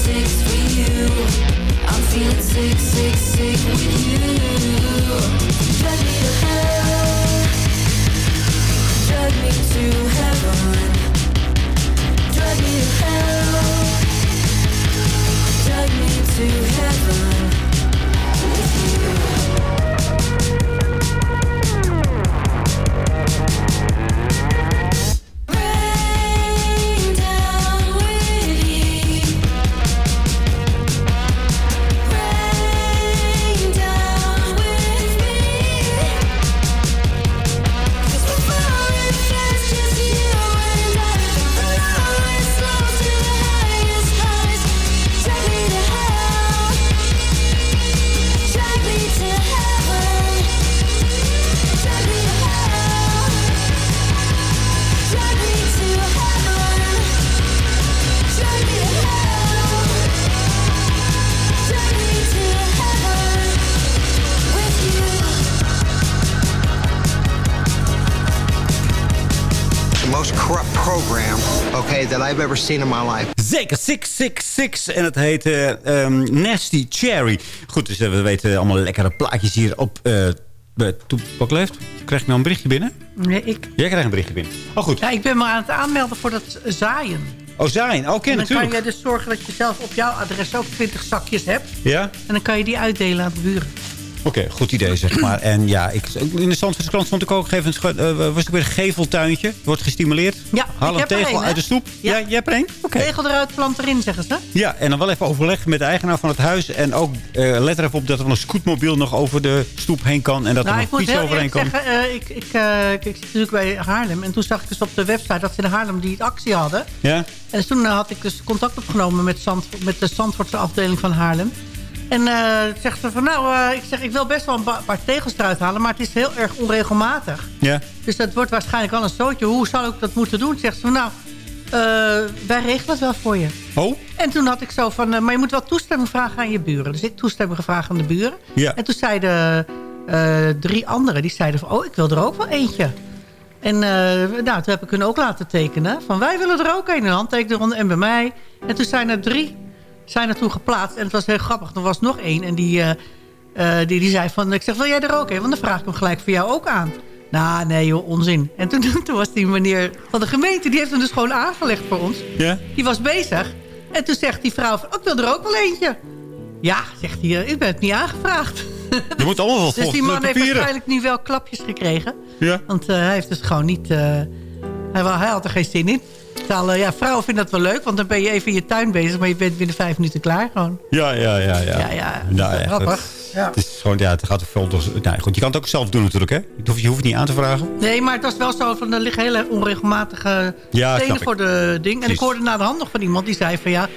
Sick, for you. I'm feeling sick, sick, sick with you. Drag me to hell, drag me to heaven. Drag me to hell. Drag me to heaven with
that I've ever seen in my life.
Zeker, 666. En het heet eh, ehm, Nasty Cherry. Goed, dus eh, we weten allemaal lekkere plaatjes hier op uh, Toepak Leeft. Krijg ik nou een berichtje binnen?
Nee, ik.
Jij krijgt een berichtje binnen. Oh, goed.
Ja, ik ben me aan het aanmelden voor dat zaaien.
Oh, zaaien. Oké,
en dan
natuurlijk.
kan je dus zorgen dat je zelf op jouw adres ook 20 zakjes hebt.
Ja?
En dan kan je die uitdelen aan de buren.
Oké, goed idee zeg maar. En ja, ik, in de Zandvoortse krant stond ik ook even... Uh, was weer een geveltuintje? Wordt gestimuleerd?
Ja,
Haal een tegel uit de stoep? Ja, jij hebt er?
Okay. Tegel eruit, plant erin, zeggen ze.
Ja, en dan wel even overleggen met de eigenaar van het huis. En ook uh, let er even op dat er een scootmobiel nog over de stoep heen kan. En dat
nou,
er nog fiets overheen kan.
Zeggen, uh, ik, ik, ik, ik zit natuurlijk bij Haarlem. En toen zag ik dus op de website dat ze in Haarlem die actie hadden.
Ja.
En toen had ik dus contact opgenomen met, Zand, met de Zandvoortse afdeling van Haarlem. En uh, zegt ze van, nou, uh, ik zeg, ik wil best wel een paar tegels eruit halen... maar het is heel erg onregelmatig.
Ja.
Dus dat wordt waarschijnlijk wel een zootje. Hoe zou ik dat moeten doen? Zegt ze van, nou, uh, wij regelen het wel voor je.
Oh?
En toen had ik zo van, maar je moet wel toestemming vragen aan je buren. Dus ik toestemming gevraagd aan de buren.
Ja.
En toen zeiden drie anderen, die zeiden van, oh, ik wil er ook wel eentje. En nou, toen heb ik hun ook laten tekenen. Van, wij willen er ook een. Een handtekening en bij mij. En toen zijn er drie zijn er toen geplaatst. En het was heel grappig. Er was nog één. En die, uh, uh, die, die zei van... Ik zeg, wil jij er ook een? Want dan vraag ik hem gelijk voor jou ook aan. Nou, nee joh, onzin. En toen, toen was die meneer van de gemeente... die heeft hem dus gewoon aangelegd voor ons.
Ja?
Die was bezig. En toen zegt die vrouw van... Oh, ik wil er ook wel eentje. Ja, zegt hij, ik ben het niet aangevraagd.
Je moet allemaal wel
Dus die man heeft waarschijnlijk nu wel klapjes gekregen.
Ja.
Want uh, hij heeft dus gewoon niet... hij had er geen zin in. Ja, vrouwen vinden dat wel leuk, want dan ben je even in je tuin bezig... maar je bent binnen vijf minuten klaar gewoon.
Ja, ja, ja. Ja,
ja, ja.
Nou, ja
grappig.
Ja. Het is gewoon, ja, het gaat er veel... Nou, goed, je kan het ook zelf doen natuurlijk, hè? Je hoeft, je hoeft het niet aan te vragen.
Nee, maar het was wel zo van, er liggen hele onregelmatige
ja,
stenen voor de ding. En
Precies.
ik hoorde na de hand nog van iemand die zei van, ja...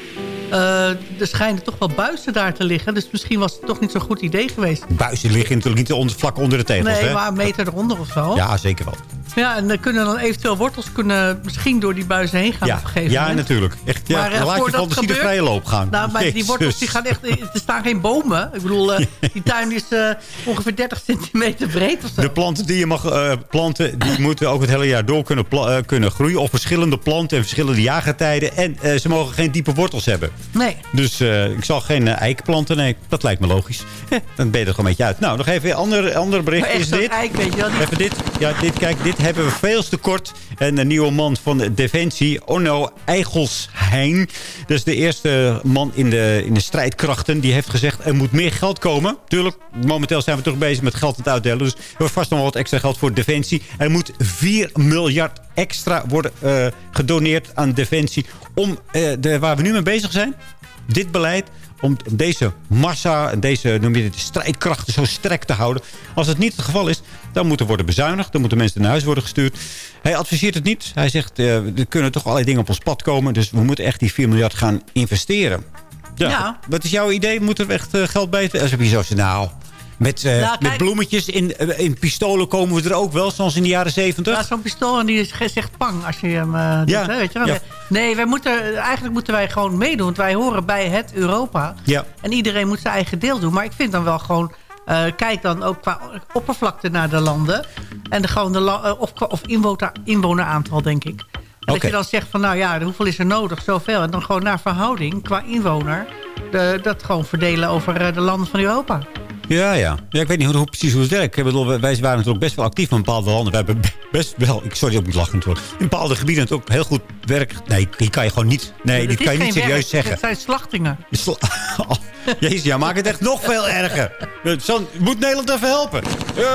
Uh, er schijnen toch wel buizen daar te liggen. Dus misschien was het toch niet zo'n goed idee geweest.
Buizen liggen natuurlijk niet onder, vlak onder de tegels,
Nee,
hè?
maar een meter eronder of zo.
Ja, zeker wel.
Ja, en dan kunnen dan eventueel wortels kunnen misschien door die buizen heen gaan
ja,
op een gegeven
ja, natuurlijk. Echt, ja,
maar, uh,
dan laat je fantasie de vrije loop gaan.
Nou, maar die wortels die gaan echt... Er staan geen bomen. Ik bedoel, uh, die tuin is uh, ongeveer 30 centimeter breed of zo.
De planten die je mag planten, die moeten ook het hele jaar door kunnen, kunnen groeien. Op verschillende planten en verschillende jagertijden. En ze mogen geen diepe wortels hebben.
Nee.
Dus uh, ik zal geen eiken planten. Nee, dat lijkt me logisch. Dan ben je er gewoon een beetje uit. Nou, nog even een ander, ander bericht.
Maar
is dit.
Eik, weet je wel,
Even dit. Ja, dit, kijk, dit hebben we veel te kort. En de nieuwe man van de Defensie, Onno Eigelsheim. Dat is de eerste man in de, in de strijdkrachten. Die heeft gezegd, er moet meer geld komen. Tuurlijk, momenteel zijn we toch bezig met geld aan het uitdelen. Dus we hebben vast nog wel wat extra geld voor Defensie. Er moet 4 miljard extra worden uh, gedoneerd aan Defensie. Om uh, de, waar we nu mee bezig zijn, dit beleid om deze massa deze noem je het, strijdkrachten zo sterk te houden. Als het niet het geval is, dan moet er worden bezuinigd. Dan moeten mensen naar huis worden gestuurd. Hij adviseert het niet. Hij zegt, uh, er kunnen toch allerlei dingen op ons pad komen. Dus we moeten echt die 4 miljard gaan investeren. Ja.
Ja.
Wat is jouw idee? Moet er echt uh, geld bij? Als heb je zo nou... Met, uh,
Nou,
met bloemetjes in, uh, in pistolen komen we er ook wel, zoals in de jaren zeventig.
Ja, zo'n pistool en die is- zegt pang als je hem uh, doet,
Ja,
hè, weet je wel.
ja.
Nee, wij moeten, eigenlijk moeten wij gewoon meedoen. Want wij horen bij het Europa.
Ja.
En iedereen moet zijn eigen deel doen. Maar ik vind dan wel gewoon... eh, kijk dan ook qua oppervlakte naar de landen. En de, gewoon de, la- eh, of, of inwoner, inwoneraantal, denk ik. En dat je dan zegt van, nou ja, hoeveel is er nodig? Zoveel. En dan gewoon naar verhouding, qua inwoner... De, dat gewoon verdelen over eh, de landen van Europa.
Ja, ja. ja ik weet niet hoe, hoe precies hoe het werkt. Ik bedoel, wij waren natuurlijk best wel actief in bepaalde landen. We hebben best wel... Ik, sorry, ik moet lachen. In bepaalde gebieden het ook heel goed werk. Nee, die kan je gewoon niet... Nee, die kan je niet serieus
werk,
zeggen.
Het zijn slachtingen.
Sla- Oh, Jezus, ja, maak het echt nog veel erger. Zo, moet Nederland even helpen? Eh,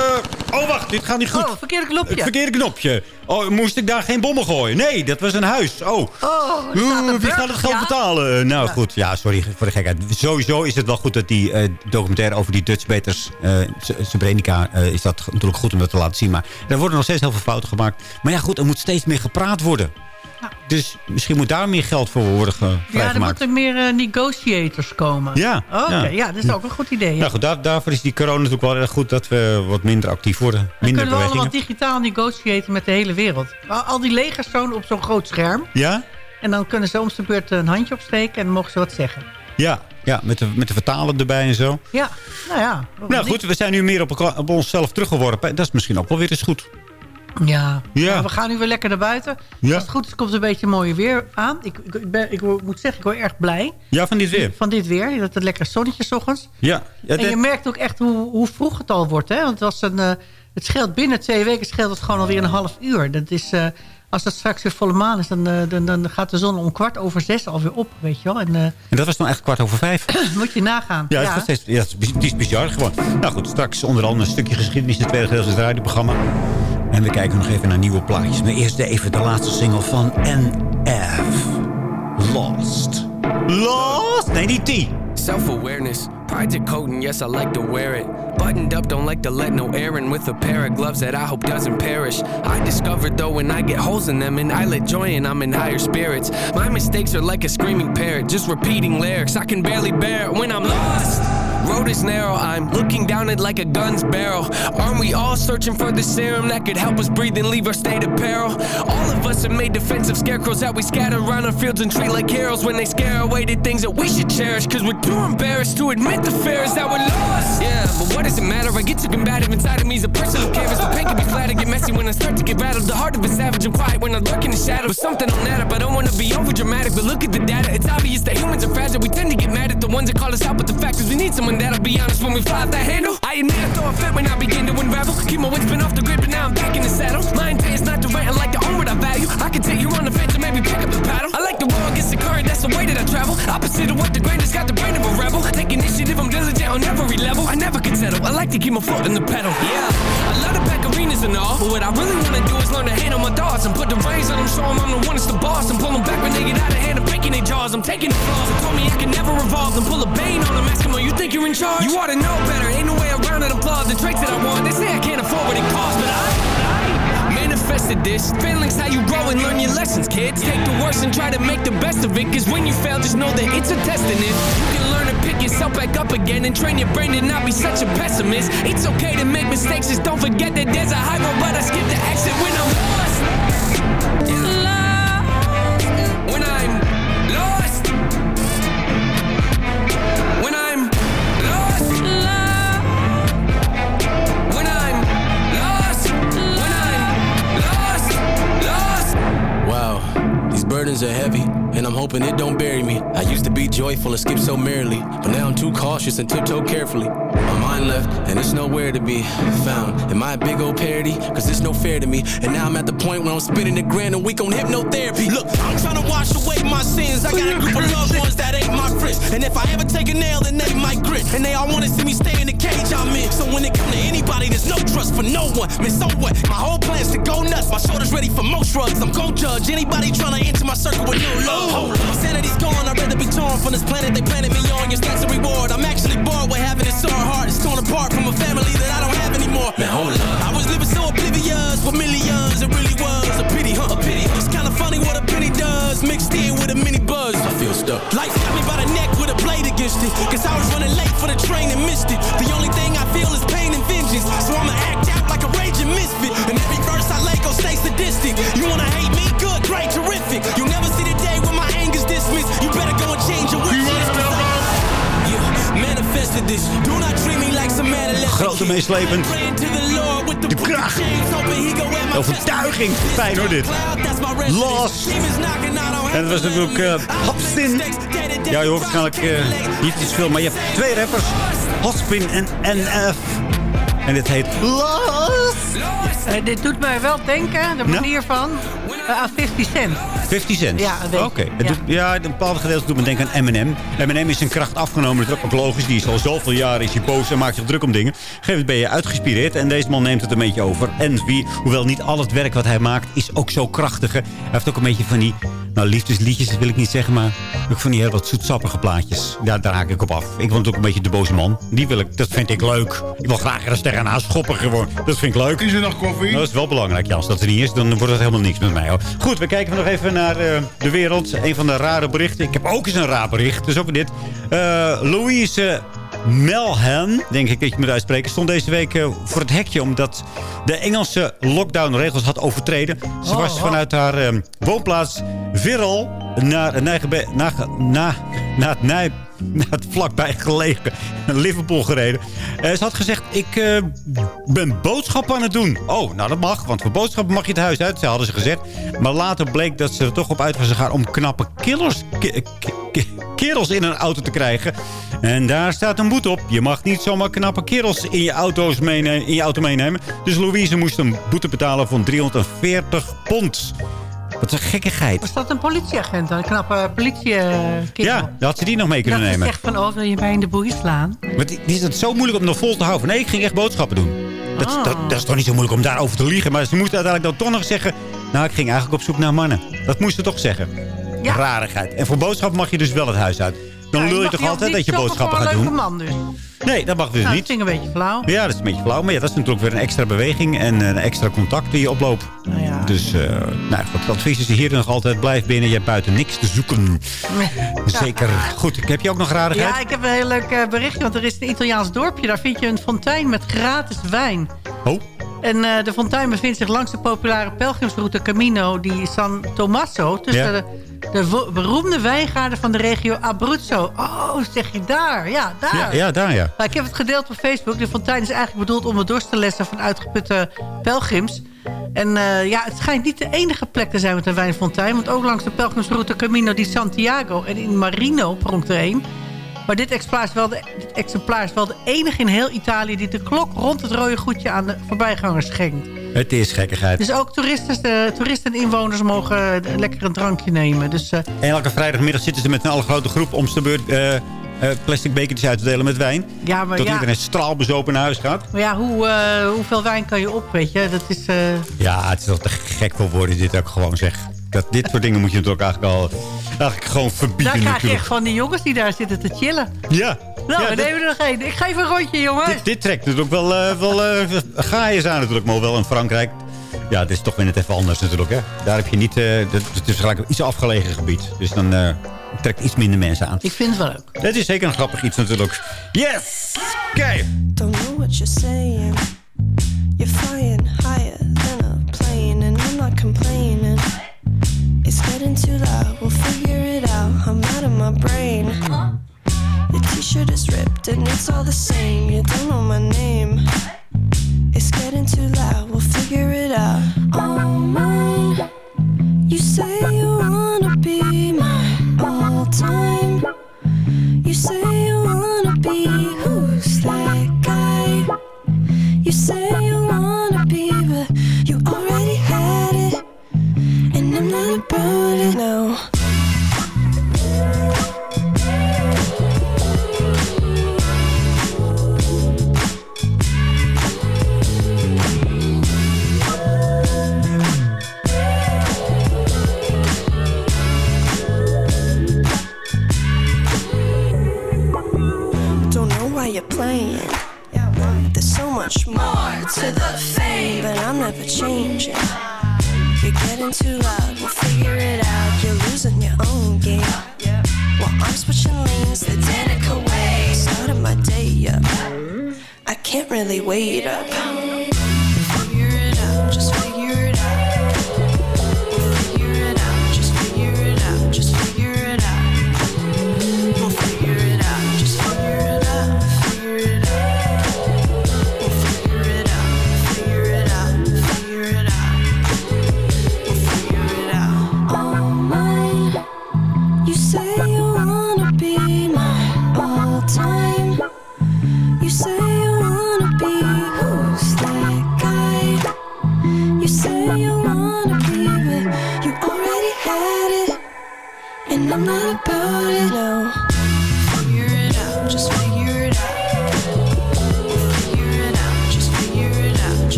oh, wacht, dit gaat niet goed.
Oh, verkeerde knopje.
Het verkeerde knopje. Oh, moest ik daar geen bommen gooien? Nee, dat was een huis. Oh.
Oh,
Oeh, wie gaat het geld
ja.
betalen? Nou goed, ja, sorry voor de gekheid. Sowieso is het wel goed dat die eh, documentaire over die Dutch Beters... eh, S- Srebrenica, eh, is dat natuurlijk goed om dat te laten zien. Maar er worden nog steeds heel veel fouten gemaakt. Maar ja, goed, er moet steeds meer gepraat worden. Dus misschien moet daar meer geld voor worden ge-
Ja, er
vrijgemaakt.
moeten meer eh, negotiators komen.
Ja,
Oké,
ja.
ja. dat is ook een goed idee. ja.
Nou goed, daar, daarvoor is die corona natuurlijk wel erg goed... dat we wat minder actief worden.
Dan
Minder
kunnen we allemaal digitaal negotiaten met de hele wereld. Al, die legers zo op zo'n groot scherm.
Ja?
En dan kunnen ze om de beurt een handje opsteken en dan mogen ze wat zeggen.
Ja, ja met, de, met de vertalen erbij en zo.
Ja, nou ja.
Nou
niet?
goed, we zijn nu meer op, op onszelf teruggeworpen. Dat is misschien ook wel weer eens goed.
Ja.
Ja.
Nou, we gaan nu weer lekker naar buiten.
Ja.
Als het goed is, komt er een beetje mooie weer aan. Ik, ik, ben, ik moet zeggen, ik word erg blij
Ja, van dit weer.
van dit weer. Dat het lekker zonnetje 's ochtends.
Ja. ja
En je merkt ook echt hoe, hoe vroeg het al wordt. Hè? Want het, was een, eh, het scheelt binnen twee weken scheelt het gewoon alweer een half uur. Dat is, eh, als het straks weer volle maan is, dan, eh, dan, dan gaat de zon om kwart over zes alweer op. Weet je wel? En
en dat was dan echt kwart over vijf.
moet je nagaan.
Ja, Het, was steeds, ja het, is, is bizar gewoon. Nou goed, straks onder andere een stukje geschiedenis. Het tweede gedeelte van het radioprogramma. En we kijken nog even naar nieuwe plaatjes. Maar eerst even de laatste single van NF. Lost. Lost? Nee, niet die.
Self-awareness, pride to coat, and yes, I like to wear it. Buttoned up, don't like to let no air in with a pair of gloves that I hope doesn't perish. I discovered though when I get holes in them and I let joy in, I'm in higher spirits. My mistakes are like a screaming parrot, just repeating lyrics. I can barely bear it when I'm lost. Road is narrow, I'm looking down it like a gun's barrel. Aren't we all searching for the serum that could help us breathe and leave our state of peril? All of us have made defensive scarecrows that we scatter around our fields and treat like heroes when they scare away the things that we should cherish. Cause we're too embarrassed to admit the fears that we're lost. Yeah, but what does it matter? I get too combative inside of me is a personal canvas. The pain can be flat, I get messy when I start to get rattled. The heart of a savage and quiet when I lurk in the shadows. But something on that up, I don't wanna be over dramatic. But look at the data, it's obvious that humans are fragile. We tend to get mad at the ones that call us out, but the fact is we need someone that'll be honest when we fly the handle. I admit I throw a fit when I begin to unravel. Keep my wits been off the grid, but now I'm back in the saddle. My is not to rant, I like to own what I value. I can take you on the fence and maybe pick up the paddle. I like the roll against the current, that's the way that I travel. Opposite of what the has got the brain of a rebel. Take initiative, I'm diligent on every level. I never can settle, I like to keep my foot in the pedal. Yeah, I love to pack arenas and all. But what I really wanna do is learn to handle my thoughts and put the reins on them, show them I'm the one that's the boss. And pull them back when they get out of hand and breaking their jaws. I'm taking the flaws and told me I can never evolve and pull a bane on them. Well, you think you're in charge? You ought to know better, ain't no way around it. Applause the traits that I want. They say I can't afford what it costs, but I. Manifested this Feelings how you grow and learn your lessons, kids Take the worst and try to make the best of it Cause when you fail, just know that it's a test in it You can learn to pick yourself back up again And train your brain to not be such a pessimist It's okay to make mistakes, just don't forget
and I'm hoping it don't bury me. I used to be joyful and skip so merrily, but now I'm too cautious and tiptoe carefully. My mind left, and it's nowhere to be found. Am I a big old parody? Cause it's no fair to me. And now I'm at the point where I'm spending a grand a week on hypnotherapy. Look, I'm trying to wash away my sins. I got a group of loved ones that ain't my friends. And if I ever take a nail, then they might grit. And they all wanna see me stay in the cage I'm in. So when it come to anybody, there's no trust for no one. Man, so what? My whole plan's to go nuts. My shoulder's ready for most drugs. I'm gon' judge anybody trying to enter my circle with no love. Hold up. My sanity's gone. I'd rather be torn from this planet they planted me on. Your stats a reward. I'm actually bored with having this sore heart. It's torn apart from a family that I don't have anymore. Man, hold up. I was living so oblivious for millions. It really was a pity, huh? A pity. It's kinda funny what a penny does. Mixed in with a mini buzz. I feel stuck. Life got me by the neck with a blade against it. Cause I was running late for the train and missed it. The only thing I feel is pain and vengeance. So I'ma act out like a raging misfit. And every verse I lay gon' stay sadistic. You wanna hate me? Good, great, terrific. You'll never see the day when dismissed. You better go and change your wishes. Yeah, manifested this. Do not treat me like some adolescent.
Grote meeslepend. De kracht. De overtuiging. Fijn hoor dit. Lost. En dat was natuurlijk uh, Hopsin. Ja, je hoort waarschijnlijk uh, niet iets veel. Maar je hebt twee rappers. Hopsin en NF. En dit heet Lost.
Uh, dit doet mij wel denken, de manier van, uh, aan 50 Cent.
50 Cent?
Ja,
Oké. Okay. Ja. ja, een bepaalde gedeelte doet me denken aan Eminem. Eminem is zijn kracht afgenomen. Dat is ook logisch. Die is al zoveel jaren is hij boos en maakt zich druk om dingen. Op een gegeven moment ben je uitgespireerd. En deze man neemt het een beetje over. En wie, hoewel niet al het werk wat hij maakt is ook zo krachtig. Hij heeft ook een beetje van die... Nou, liefdesliedjes wil ik niet zeggen, maar ook van die heel wat zoetsappige plaatjes. Ja, daar haak ik op af. Ik vond ook een beetje de boze man. Die wil ik, dat vind ik leuk. Ik wil graag er tegenaan schoppen gewoon. Dat vind ik leuk.
Is er nog koffie?
Nou, dat is wel belangrijk, ja. Als dat er niet is, dan wordt het helemaal niks met mij. Hoor. Goed, we kijken nog even naar uh, de wereld. Een van de rare berichten. Ik heb ook eens een raar bericht. Dus ook dit. Uh, Louise Melhem, denk ik dat je moet uitspreken... stond deze week eh, voor het hekje... omdat de Engelse lockdownregels had overtreden. Ze was vanuit haar eh, woonplaats Virral naar, naar, naar, naar, naar het het vlakbij gelegen Liverpool gereden. Uh, ze had gezegd, ik uh, ben boodschappen aan het doen. Oh, nou dat mag, want voor boodschappen mag je het huis uit, ze hadden ze gezegd. Maar later bleek dat ze er toch op uit was gegaan om knappe killers, kerels in een auto te krijgen. En daar staat een boete op. Je mag niet zomaar knappe kerels in je, auto's meenemen, in je auto meenemen. Dus Louise moest een boete betalen van 340 pond. Wat een gekkigheid.
Was dat een politieagent? Een knappe politiekerel?
Ja, dan had ze die nog mee kunnen
dat
nemen.
Dat echt van, oh, wil je mij in de boei slaan?
Maar die, die is het zo moeilijk om nog vol te houden. Nee, ik ging echt boodschappen doen. Dat,
Oh.
dat, dat is toch niet zo moeilijk om daarover te liegen. Maar ze moest uiteindelijk dan toch nog zeggen... Nou, ik ging eigenlijk op zoek naar mannen. Dat moest ze toch zeggen.
Ja.
Rarigheid. En voor boodschappen mag je dus wel het huis uit. Dan
Ja,
lul je toch altijd dat je boodschappen gaat
een
doen?
leuke man dus.
Nee, dat mag dus
Nou,
niet.
dat vind ik een beetje flauw.
Ja, dat is een beetje flauw. Maar ja, dat is natuurlijk weer een extra beweging en een extra contact die je oploopt.
Nou
Dus, eh nou het advies is hier nog altijd, blijf binnen. Je hebt buiten niks te zoeken. Zeker. Goed, heb je ook nog rarigheid?
Ja, ik heb een heel leuk eh, berichtje. Want er is een Italiaans dorpje. Daar vind je een fontein met gratis wijn.
Oh.
En eh, de fontein bevindt zich langs de populaire pelgrimsroute Camino di San Tommaso. Tussen
Ja.
de, de beroemde wijngaarden van de regio Abruzzo. Oh, zeg je daar? Ja, daar.
Ja, ja, daar ja.
Nou, ik heb het gedeeld op Facebook. De fontein is eigenlijk bedoeld om het dorst te lessen van uitgeputte pelgrims. En eh, ja, het schijnt niet de enige plek te zijn met een wijnfontein. Want ook langs de pelgrimsroute Camino di Santiago en in Marino pronkt er een. Maar dit exemplaar, is wel de, dit exemplaar is wel de enige in heel Italië... die de klok rond het rode goedje aan de voorbijgangers schenkt.
Het is gekkigheid.
Dus ook toeristen, de, toeristen en inwoners mogen eh, lekker een drankje nemen. Dus eh,
En elke vrijdagmiddag zitten ze met een allergrote groep om de beurt eh, eh, plastic bekertjes uit te delen met wijn.
ja, maar
Tot
ja,
iedereen straalbezopen naar huis gaat.
maar ja hoe, eh, hoeveel wijn kan je op, weet je? Dat is... eh,
Ja, het is toch te gek voor woorden dit ook gewoon zeg. Dat, dit soort dingen moet je natuurlijk eigenlijk al eigenlijk gewoon verbieden
Daar krijg je echt van die jongens die daar zitten te chillen.
Ja.
Nou,
Ja,
we
dit-
nemen er nog één. Ik geef een rondje, jongens.
Dit, dit trekt natuurlijk wel, eh wel uh, gaaiers aan natuurlijk, maar wel in Frankrijk. Ja, het is toch weer net even anders natuurlijk, hè. Daar heb je niet... eh, dat, het is gelijk een iets afgelegen gebied. Dus dan eh, trekt iets minder mensen aan.
Ik vind het wel leuk.
Het is zeker een grappig iets natuurlijk. Yes! Oké.
Don't know what you're saying. You're flying higher than a plane, and I'm not complaining. It's getting too loud, we'll figure it out. I'm out of my brain. Shirt is ripped, and it's all the same. You don't know my name. It's getting too loud, we'll figure it out. All mine. You say you wanna be my all time. You say you wanna be who's that guy? You say you wanna be, but you already had it. And I'm not about it now.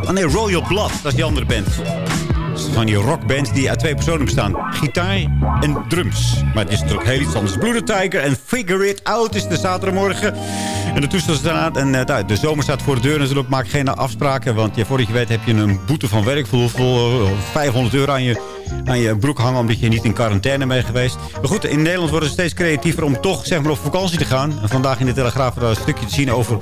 Oh nee, Royal Blood. Dat is die andere band. Van die rockband die uit twee personen bestaan. Gitaar en drums. Maar het is natuurlijk heel iets anders. Tiger en Figure It Out is de zaterdagmorgen. En de toestel staat En uh, de zomer staat voor de deur. Natuurlijk maak geen afspraken. Want ja, voordat je weet heb je een boete van werk. Voor, voor 500 euro aan je, aan je broek hangen. Omdat je niet in quarantaine bent geweest. Maar goed, in Nederland worden ze steeds creatiever om toch zeg maar, op vakantie te gaan. En vandaag in de Telegraaf een stukje te zien over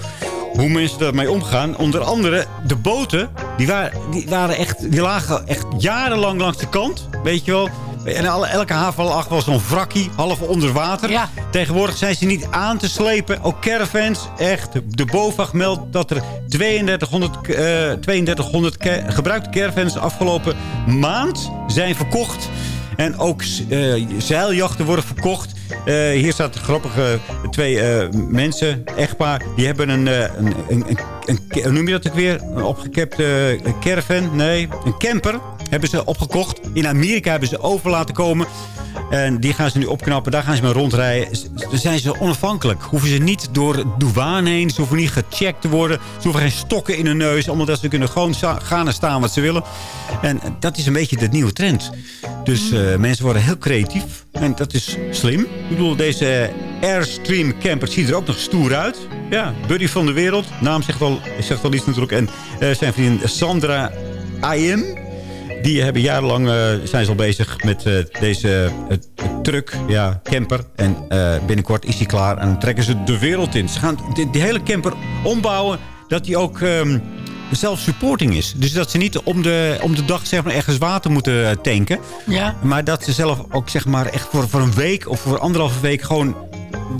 hoe mensen daarmee omgaan. Onder andere de boten, die waren, die waren echt, die lagen echt jarenlang langs de kant. Weet je wel. En alle, elke haven was zo'n wrakkie, half onder water.
Ja.
Tegenwoordig zijn ze niet aan te slepen. Ook caravans, echt. De BOVAG meldt dat er 3200, uh, 3200 gebruikte caravans afgelopen maand zijn verkocht. En ook uh, zeiljachten worden verkocht. Uh, hier staat grappige twee uh, mensen, echtpaar. Die hebben een, een, een, een, hoe noem je dat ook weer? Een opgekepte caravan? Nee, een camper hebben ze opgekocht. In Amerika hebben ze over laten komen. En die gaan ze nu opknappen. Daar gaan ze mee rondrijden. Dan zijn ze onafhankelijk. Hoeven ze niet door douane heen. Ze hoeven niet gecheckt te worden. Ze hoeven geen stokken in hun neus. Allemaal dat ze kunnen gewoon gaan en staan wat ze willen. En dat is een beetje de nieuwe trend. Dus uh, mensen worden heel creatief. En dat is slim. Ik bedoel, deze Airstream camper ziet er ook nog stoer uit. Ja, buddy van de wereld. Naam zegt al, zegt al iets natuurlijk. En uh, zijn vriendin Sandra I.M. Die hebben jarenlang uh, zijn ze al bezig met uh, deze uh, truck, ja, camper. En binnenkort is die klaar en dan trekken ze de wereld in. Ze gaan die, die hele camper ombouwen dat die ook um, zelf-supporting is. Dus dat ze niet om de, om de dag zeg maar, ergens water moeten tanken.
Ja.
Maar dat ze zelf ook zeg maar, echt voor, voor een week of voor anderhalve week gewoon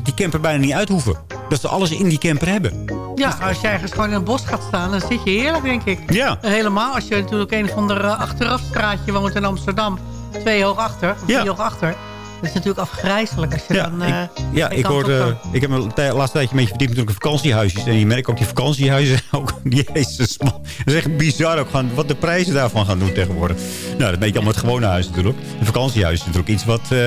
die camper bijna niet uit hoeven. Dat ze alles in die camper hebben.
Ja, als je ergens gewoon in het bos gaat staan, dan zit je heerlijk, denk ik.
Ja.
Helemaal als je natuurlijk een of ander uh, achterafstraatje woont in Amsterdam. Twee hoog achter, of
Ja.
drie hoog achter. Dat is natuurlijk afgrijzelijk als je
Ja,
dan...
ik,
eh,
ja, ik
kant op
hoorde, ik heb me de laatste tijdje een beetje verdiept natuurlijk vakantiehuisjes. En je merkt ook die vakantiehuizen, ook, jezus man. Dat is echt bizar ook gewoon wat de prijzen daarvan gaan doen tegenwoordig. Nou, dat weet je allemaal het gewone huis natuurlijk. Een vakantiehuis is natuurlijk iets wat, eh,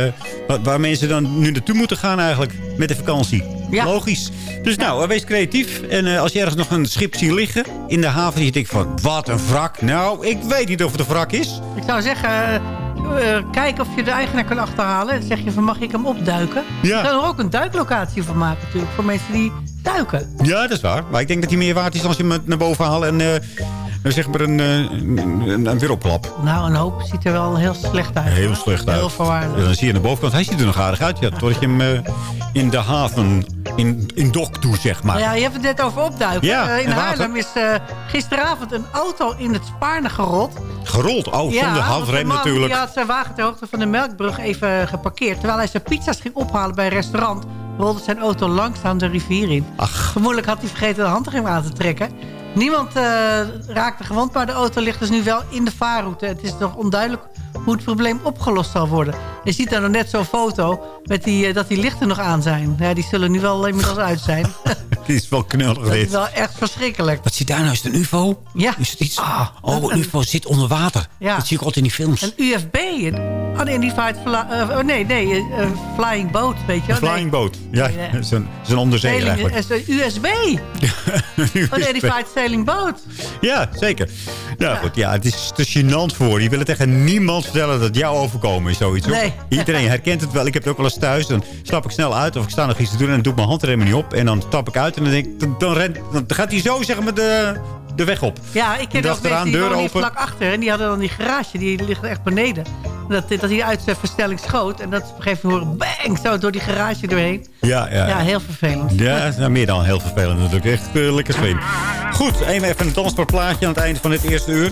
wat, waar mensen dan nu naartoe moeten gaan eigenlijk met de vakantie.
Ja.
Logisch. Dus nou, wees creatief. En eh, als je ergens nog een schip ziet liggen in de haven... en je denkt van, wat een wrak. Nou, ik weet niet of het een wrak is.
Ik zou zeggen, eh, eh, kijk of je de eigenaar kan achterhalen. Dan zeg je van, mag ik hem opduiken?
Ja.
Je kan er ook een duiklocatie van maken natuurlijk. Voor mensen die duiken.
Ja, dat is waar. Maar ik denk dat hij meer waard is als je hem naar boven haalt... en eh, zeg maar een, eh, een, een.
Nou, een hoop ziet er wel heel slecht uit.
Heel slecht uit.
Heel verwaarloosd.
Ja, dan zie je aan de bovenkant, hij ziet er nog aardig uit. Ja, totdat je hem eh, in de haven, in, in dok doet, zeg maar.
Nou ja, je hebt het net over opduiken.
Ja,
Eh, in. Haarlem is gisteravond een auto in het Spaarne gerold.
Gerold, oh, zonder handrem
de man
natuurlijk.
Die had zijn wagen ter hoogte van de Melkbrug even geparkeerd. Terwijl hij zijn pizza's ging ophalen bij een restaurant... rolde zijn auto langzaam de rivier in.
Ach.
Vermoedelijk had hij vergeten de handrem aan te trekken. Niemand eh, raakte gewond, maar de auto ligt dus nu wel in de vaarroute. Het is nog onduidelijk hoe het probleem opgelost zal worden. Je ziet daar nog net zo'n foto met die, eh, dat die lichten nog aan zijn. Ja, die zullen nu wel inmiddels uit zijn.
Het is wel knullig
dat is
dit.
wel echt verschrikkelijk.
Wat zit daar nou? Is het een ufo?
Ja.
Is het iets? Ah, oh, een ufo zit onder water.
Ja.
Dat zie ik altijd in die films.
Een UFB. Een unidentified fly, eh, oh nee, nee, een flying boat, weet je wel.
Een flying boat. Ja,
Nee, nee.
zo'n zo'n onderzeeër
Sailing-
eigenlijk.
eh, USB. Unidentified sailing boat.
Ja, zeker. Nou goed, ja, het is te gênant voor. Je wil het tegen niemand vertellen dat het jou overkomen is, zoiets. hoor.
Nee.
Iedereen herkent het wel. Ik heb het ook wel eens thuis. Dan stap ik snel uit of ik sta nog iets te doen en dan doe ik mijn handremmen niet op. En dan stap ik uit en dan, denk ik, dan, dan, rent, dan gaat hij zo zeg maar de, de weg op.
Ja, ik ken ook mensen die wonen vlak achter. En die hadden dan die garage, die ligt echt beneden. Dat, dat hij uit zijn verstelling schoot. En dat op een gegeven moment horen, bang, zo door die garage doorheen.
Ja, ja.
Ja, heel vervelend.
Ja, nou, meer dan heel vervelend natuurlijk. Echt eh, lekker slim. Goed, even, even een dansbaarplaatje aan het eind van het eerste uur.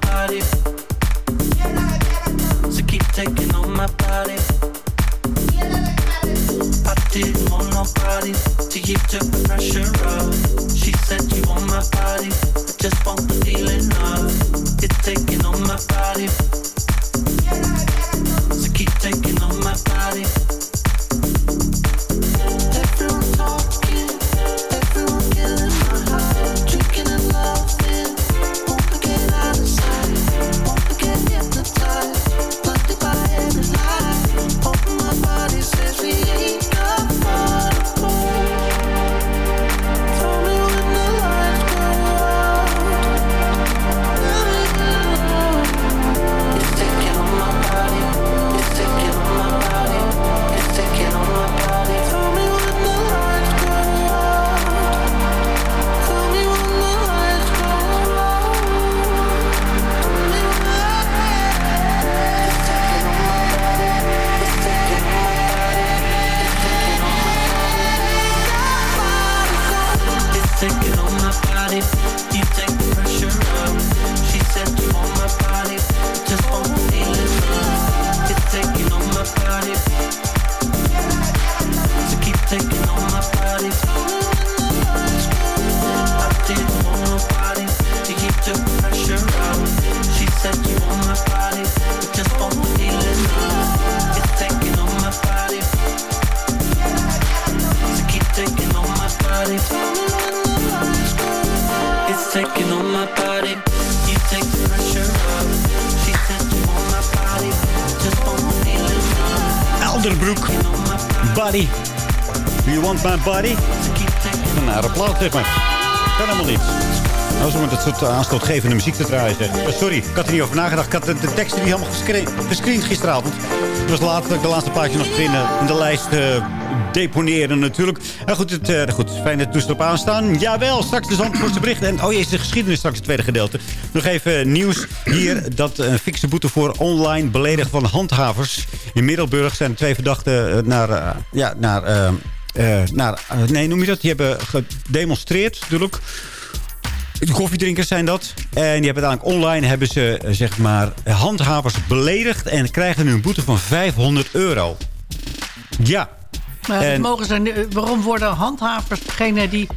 body. So keep taking on my body. I didn't want nobody to keep the pressure off. She said you on my body. You want my body?
Een nare zeg maar. Kan helemaal niet. Nou, zo met dat soort aanstootgevende muziek te draaien. Eh, sorry, ik had er niet over nagedacht. Ik had de, de teksten niet helemaal gescreen- gescreend gisteravond. Het was later dat ik de laatste plaatje nog in, eh, in de lijst eh, deponeren natuurlijk. En goed, het, eh, goed, fijn toestel op aanstaan. Jawel, straks de Zandvoortse berichten. En oh jezus, de geschiedenis straks het tweede gedeelte. Nog even nieuws hier. Dat een fikse boete voor online beledigen van handhavers. In Middelburg zijn twee verdachten eh, naar... eh, ja, naar... naar eh, nee, noem je dat? Die hebben gedemonstreerd natuurlijk. De koffiedrinkers zijn dat. En die hebben uiteindelijk online hebben ze, eh, zeg maar, handhavers beledigd. En krijgen nu een boete van 500 euro. Ja.
Maar
En-
mogen ze, waarom worden handhavers degene die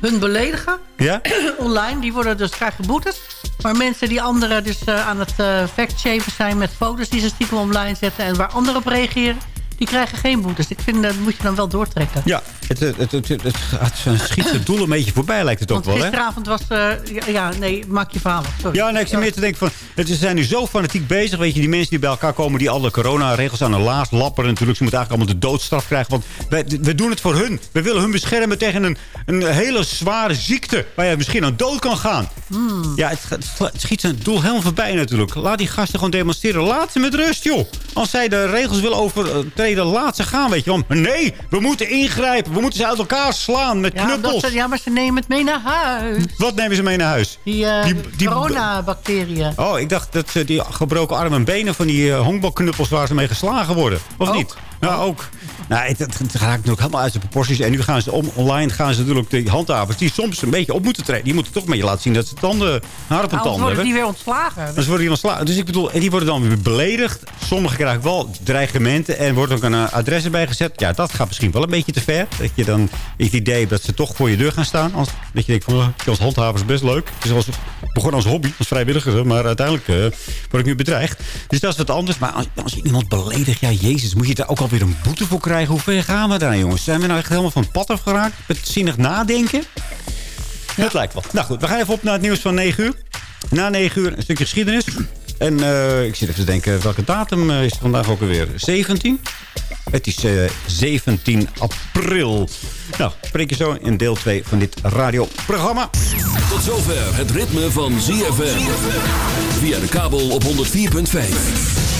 hun beledigen
Ja?
online, die worden dus krijgen boetes. Maar mensen die anderen dus aan het uh, fact-shapen zijn met foto's die ze stiekem online zetten en waar anderen op reageren, die krijgen geen boetes. Ik vind dat moet je dan wel doortrekken.
Ja, het, het, het, het, schiet het doel een beetje voorbij, lijkt het ook wel, hè?
gisteravond was... eh, ja, nee, maak je verhaal. Sorry.
Ja, nee, ik zit meer te denken van... Ze zijn nu zo fanatiek bezig. Weet je, die mensen die bij elkaar komen... die alle coronaregels aan de laars lapperen natuurlijk. Ze moeten eigenlijk allemaal de doodstraf krijgen. Want wij, we doen het voor hun. We willen hun beschermen tegen een, een hele zware ziekte... waar je misschien aan dood kan gaan.
Hmm.
Ja, het, het, het schiet zijn doel helemaal voorbij natuurlijk. Laat die gasten gewoon demonstreren. Laat ze met rust, joh. Als zij de regels willen overtreden, laat ze gaan, weet je wel. Maar nee, we moeten ingrijpen. We moeten ze uit elkaar slaan met
Ja,
knuppels.
ze- ja, maar ze nemen het mee naar huis.
Wat nemen ze mee naar huis?
Die, eh,
Die- die-
coronabacteriën.
Oh, ik dacht dat ze die gebroken armen en benen van die uh, honkbalknuppels waar ze mee geslagen worden. Of
Ook?
niet? Nou, ook. Nou, het, het, het raakt natuurlijk helemaal uit de proporties. En nu gaan ze om, online gaan ze natuurlijk de handhavers die soms een beetje op moeten treden. Die moeten toch een beetje laten zien dat ze tanden, haar op hun
Anders
tanden
worden
hebben.
die weer ontslagen.
Dus worden die ontslagen. Dus ik bedoel, en die worden dan weer beledigd. Sommigen krijgen wel dreigementen en wordt ook een uh, adres erbij gezet. Ja, dat gaat misschien wel een beetje te ver. Dat je dan het idee hebt dat ze toch voor je deur gaan staan. Als, dat je denkt van, uh, als handhaver is best leuk. Het is als, begon als hobby, als vrijwilliger. Maar uiteindelijk uh, word ik nu bedreigd. Dus dat is wat anders. Maar als, als iemand beledigt, ja jezus, moet je daar ook alweer een boete voor krijgen. Hoe ver gaan we daar, jongens? Zijn we nou echt helemaal van het pad afgeraakt? Met zinnig nadenken? Ja. Dat lijkt wel. Nou goed, we gaan even op naar het nieuws van 9 uur. Na 9 uur een stukje geschiedenis. En uh, ik zit even te denken, welke datum uh, is het vandaag ook alweer? 17? Het is uh, 17 april. Nou, spreek je zo in deel 2 van dit radioprogramma.
Tot zover het ritme van ZFM. Via de kabel op 104.5.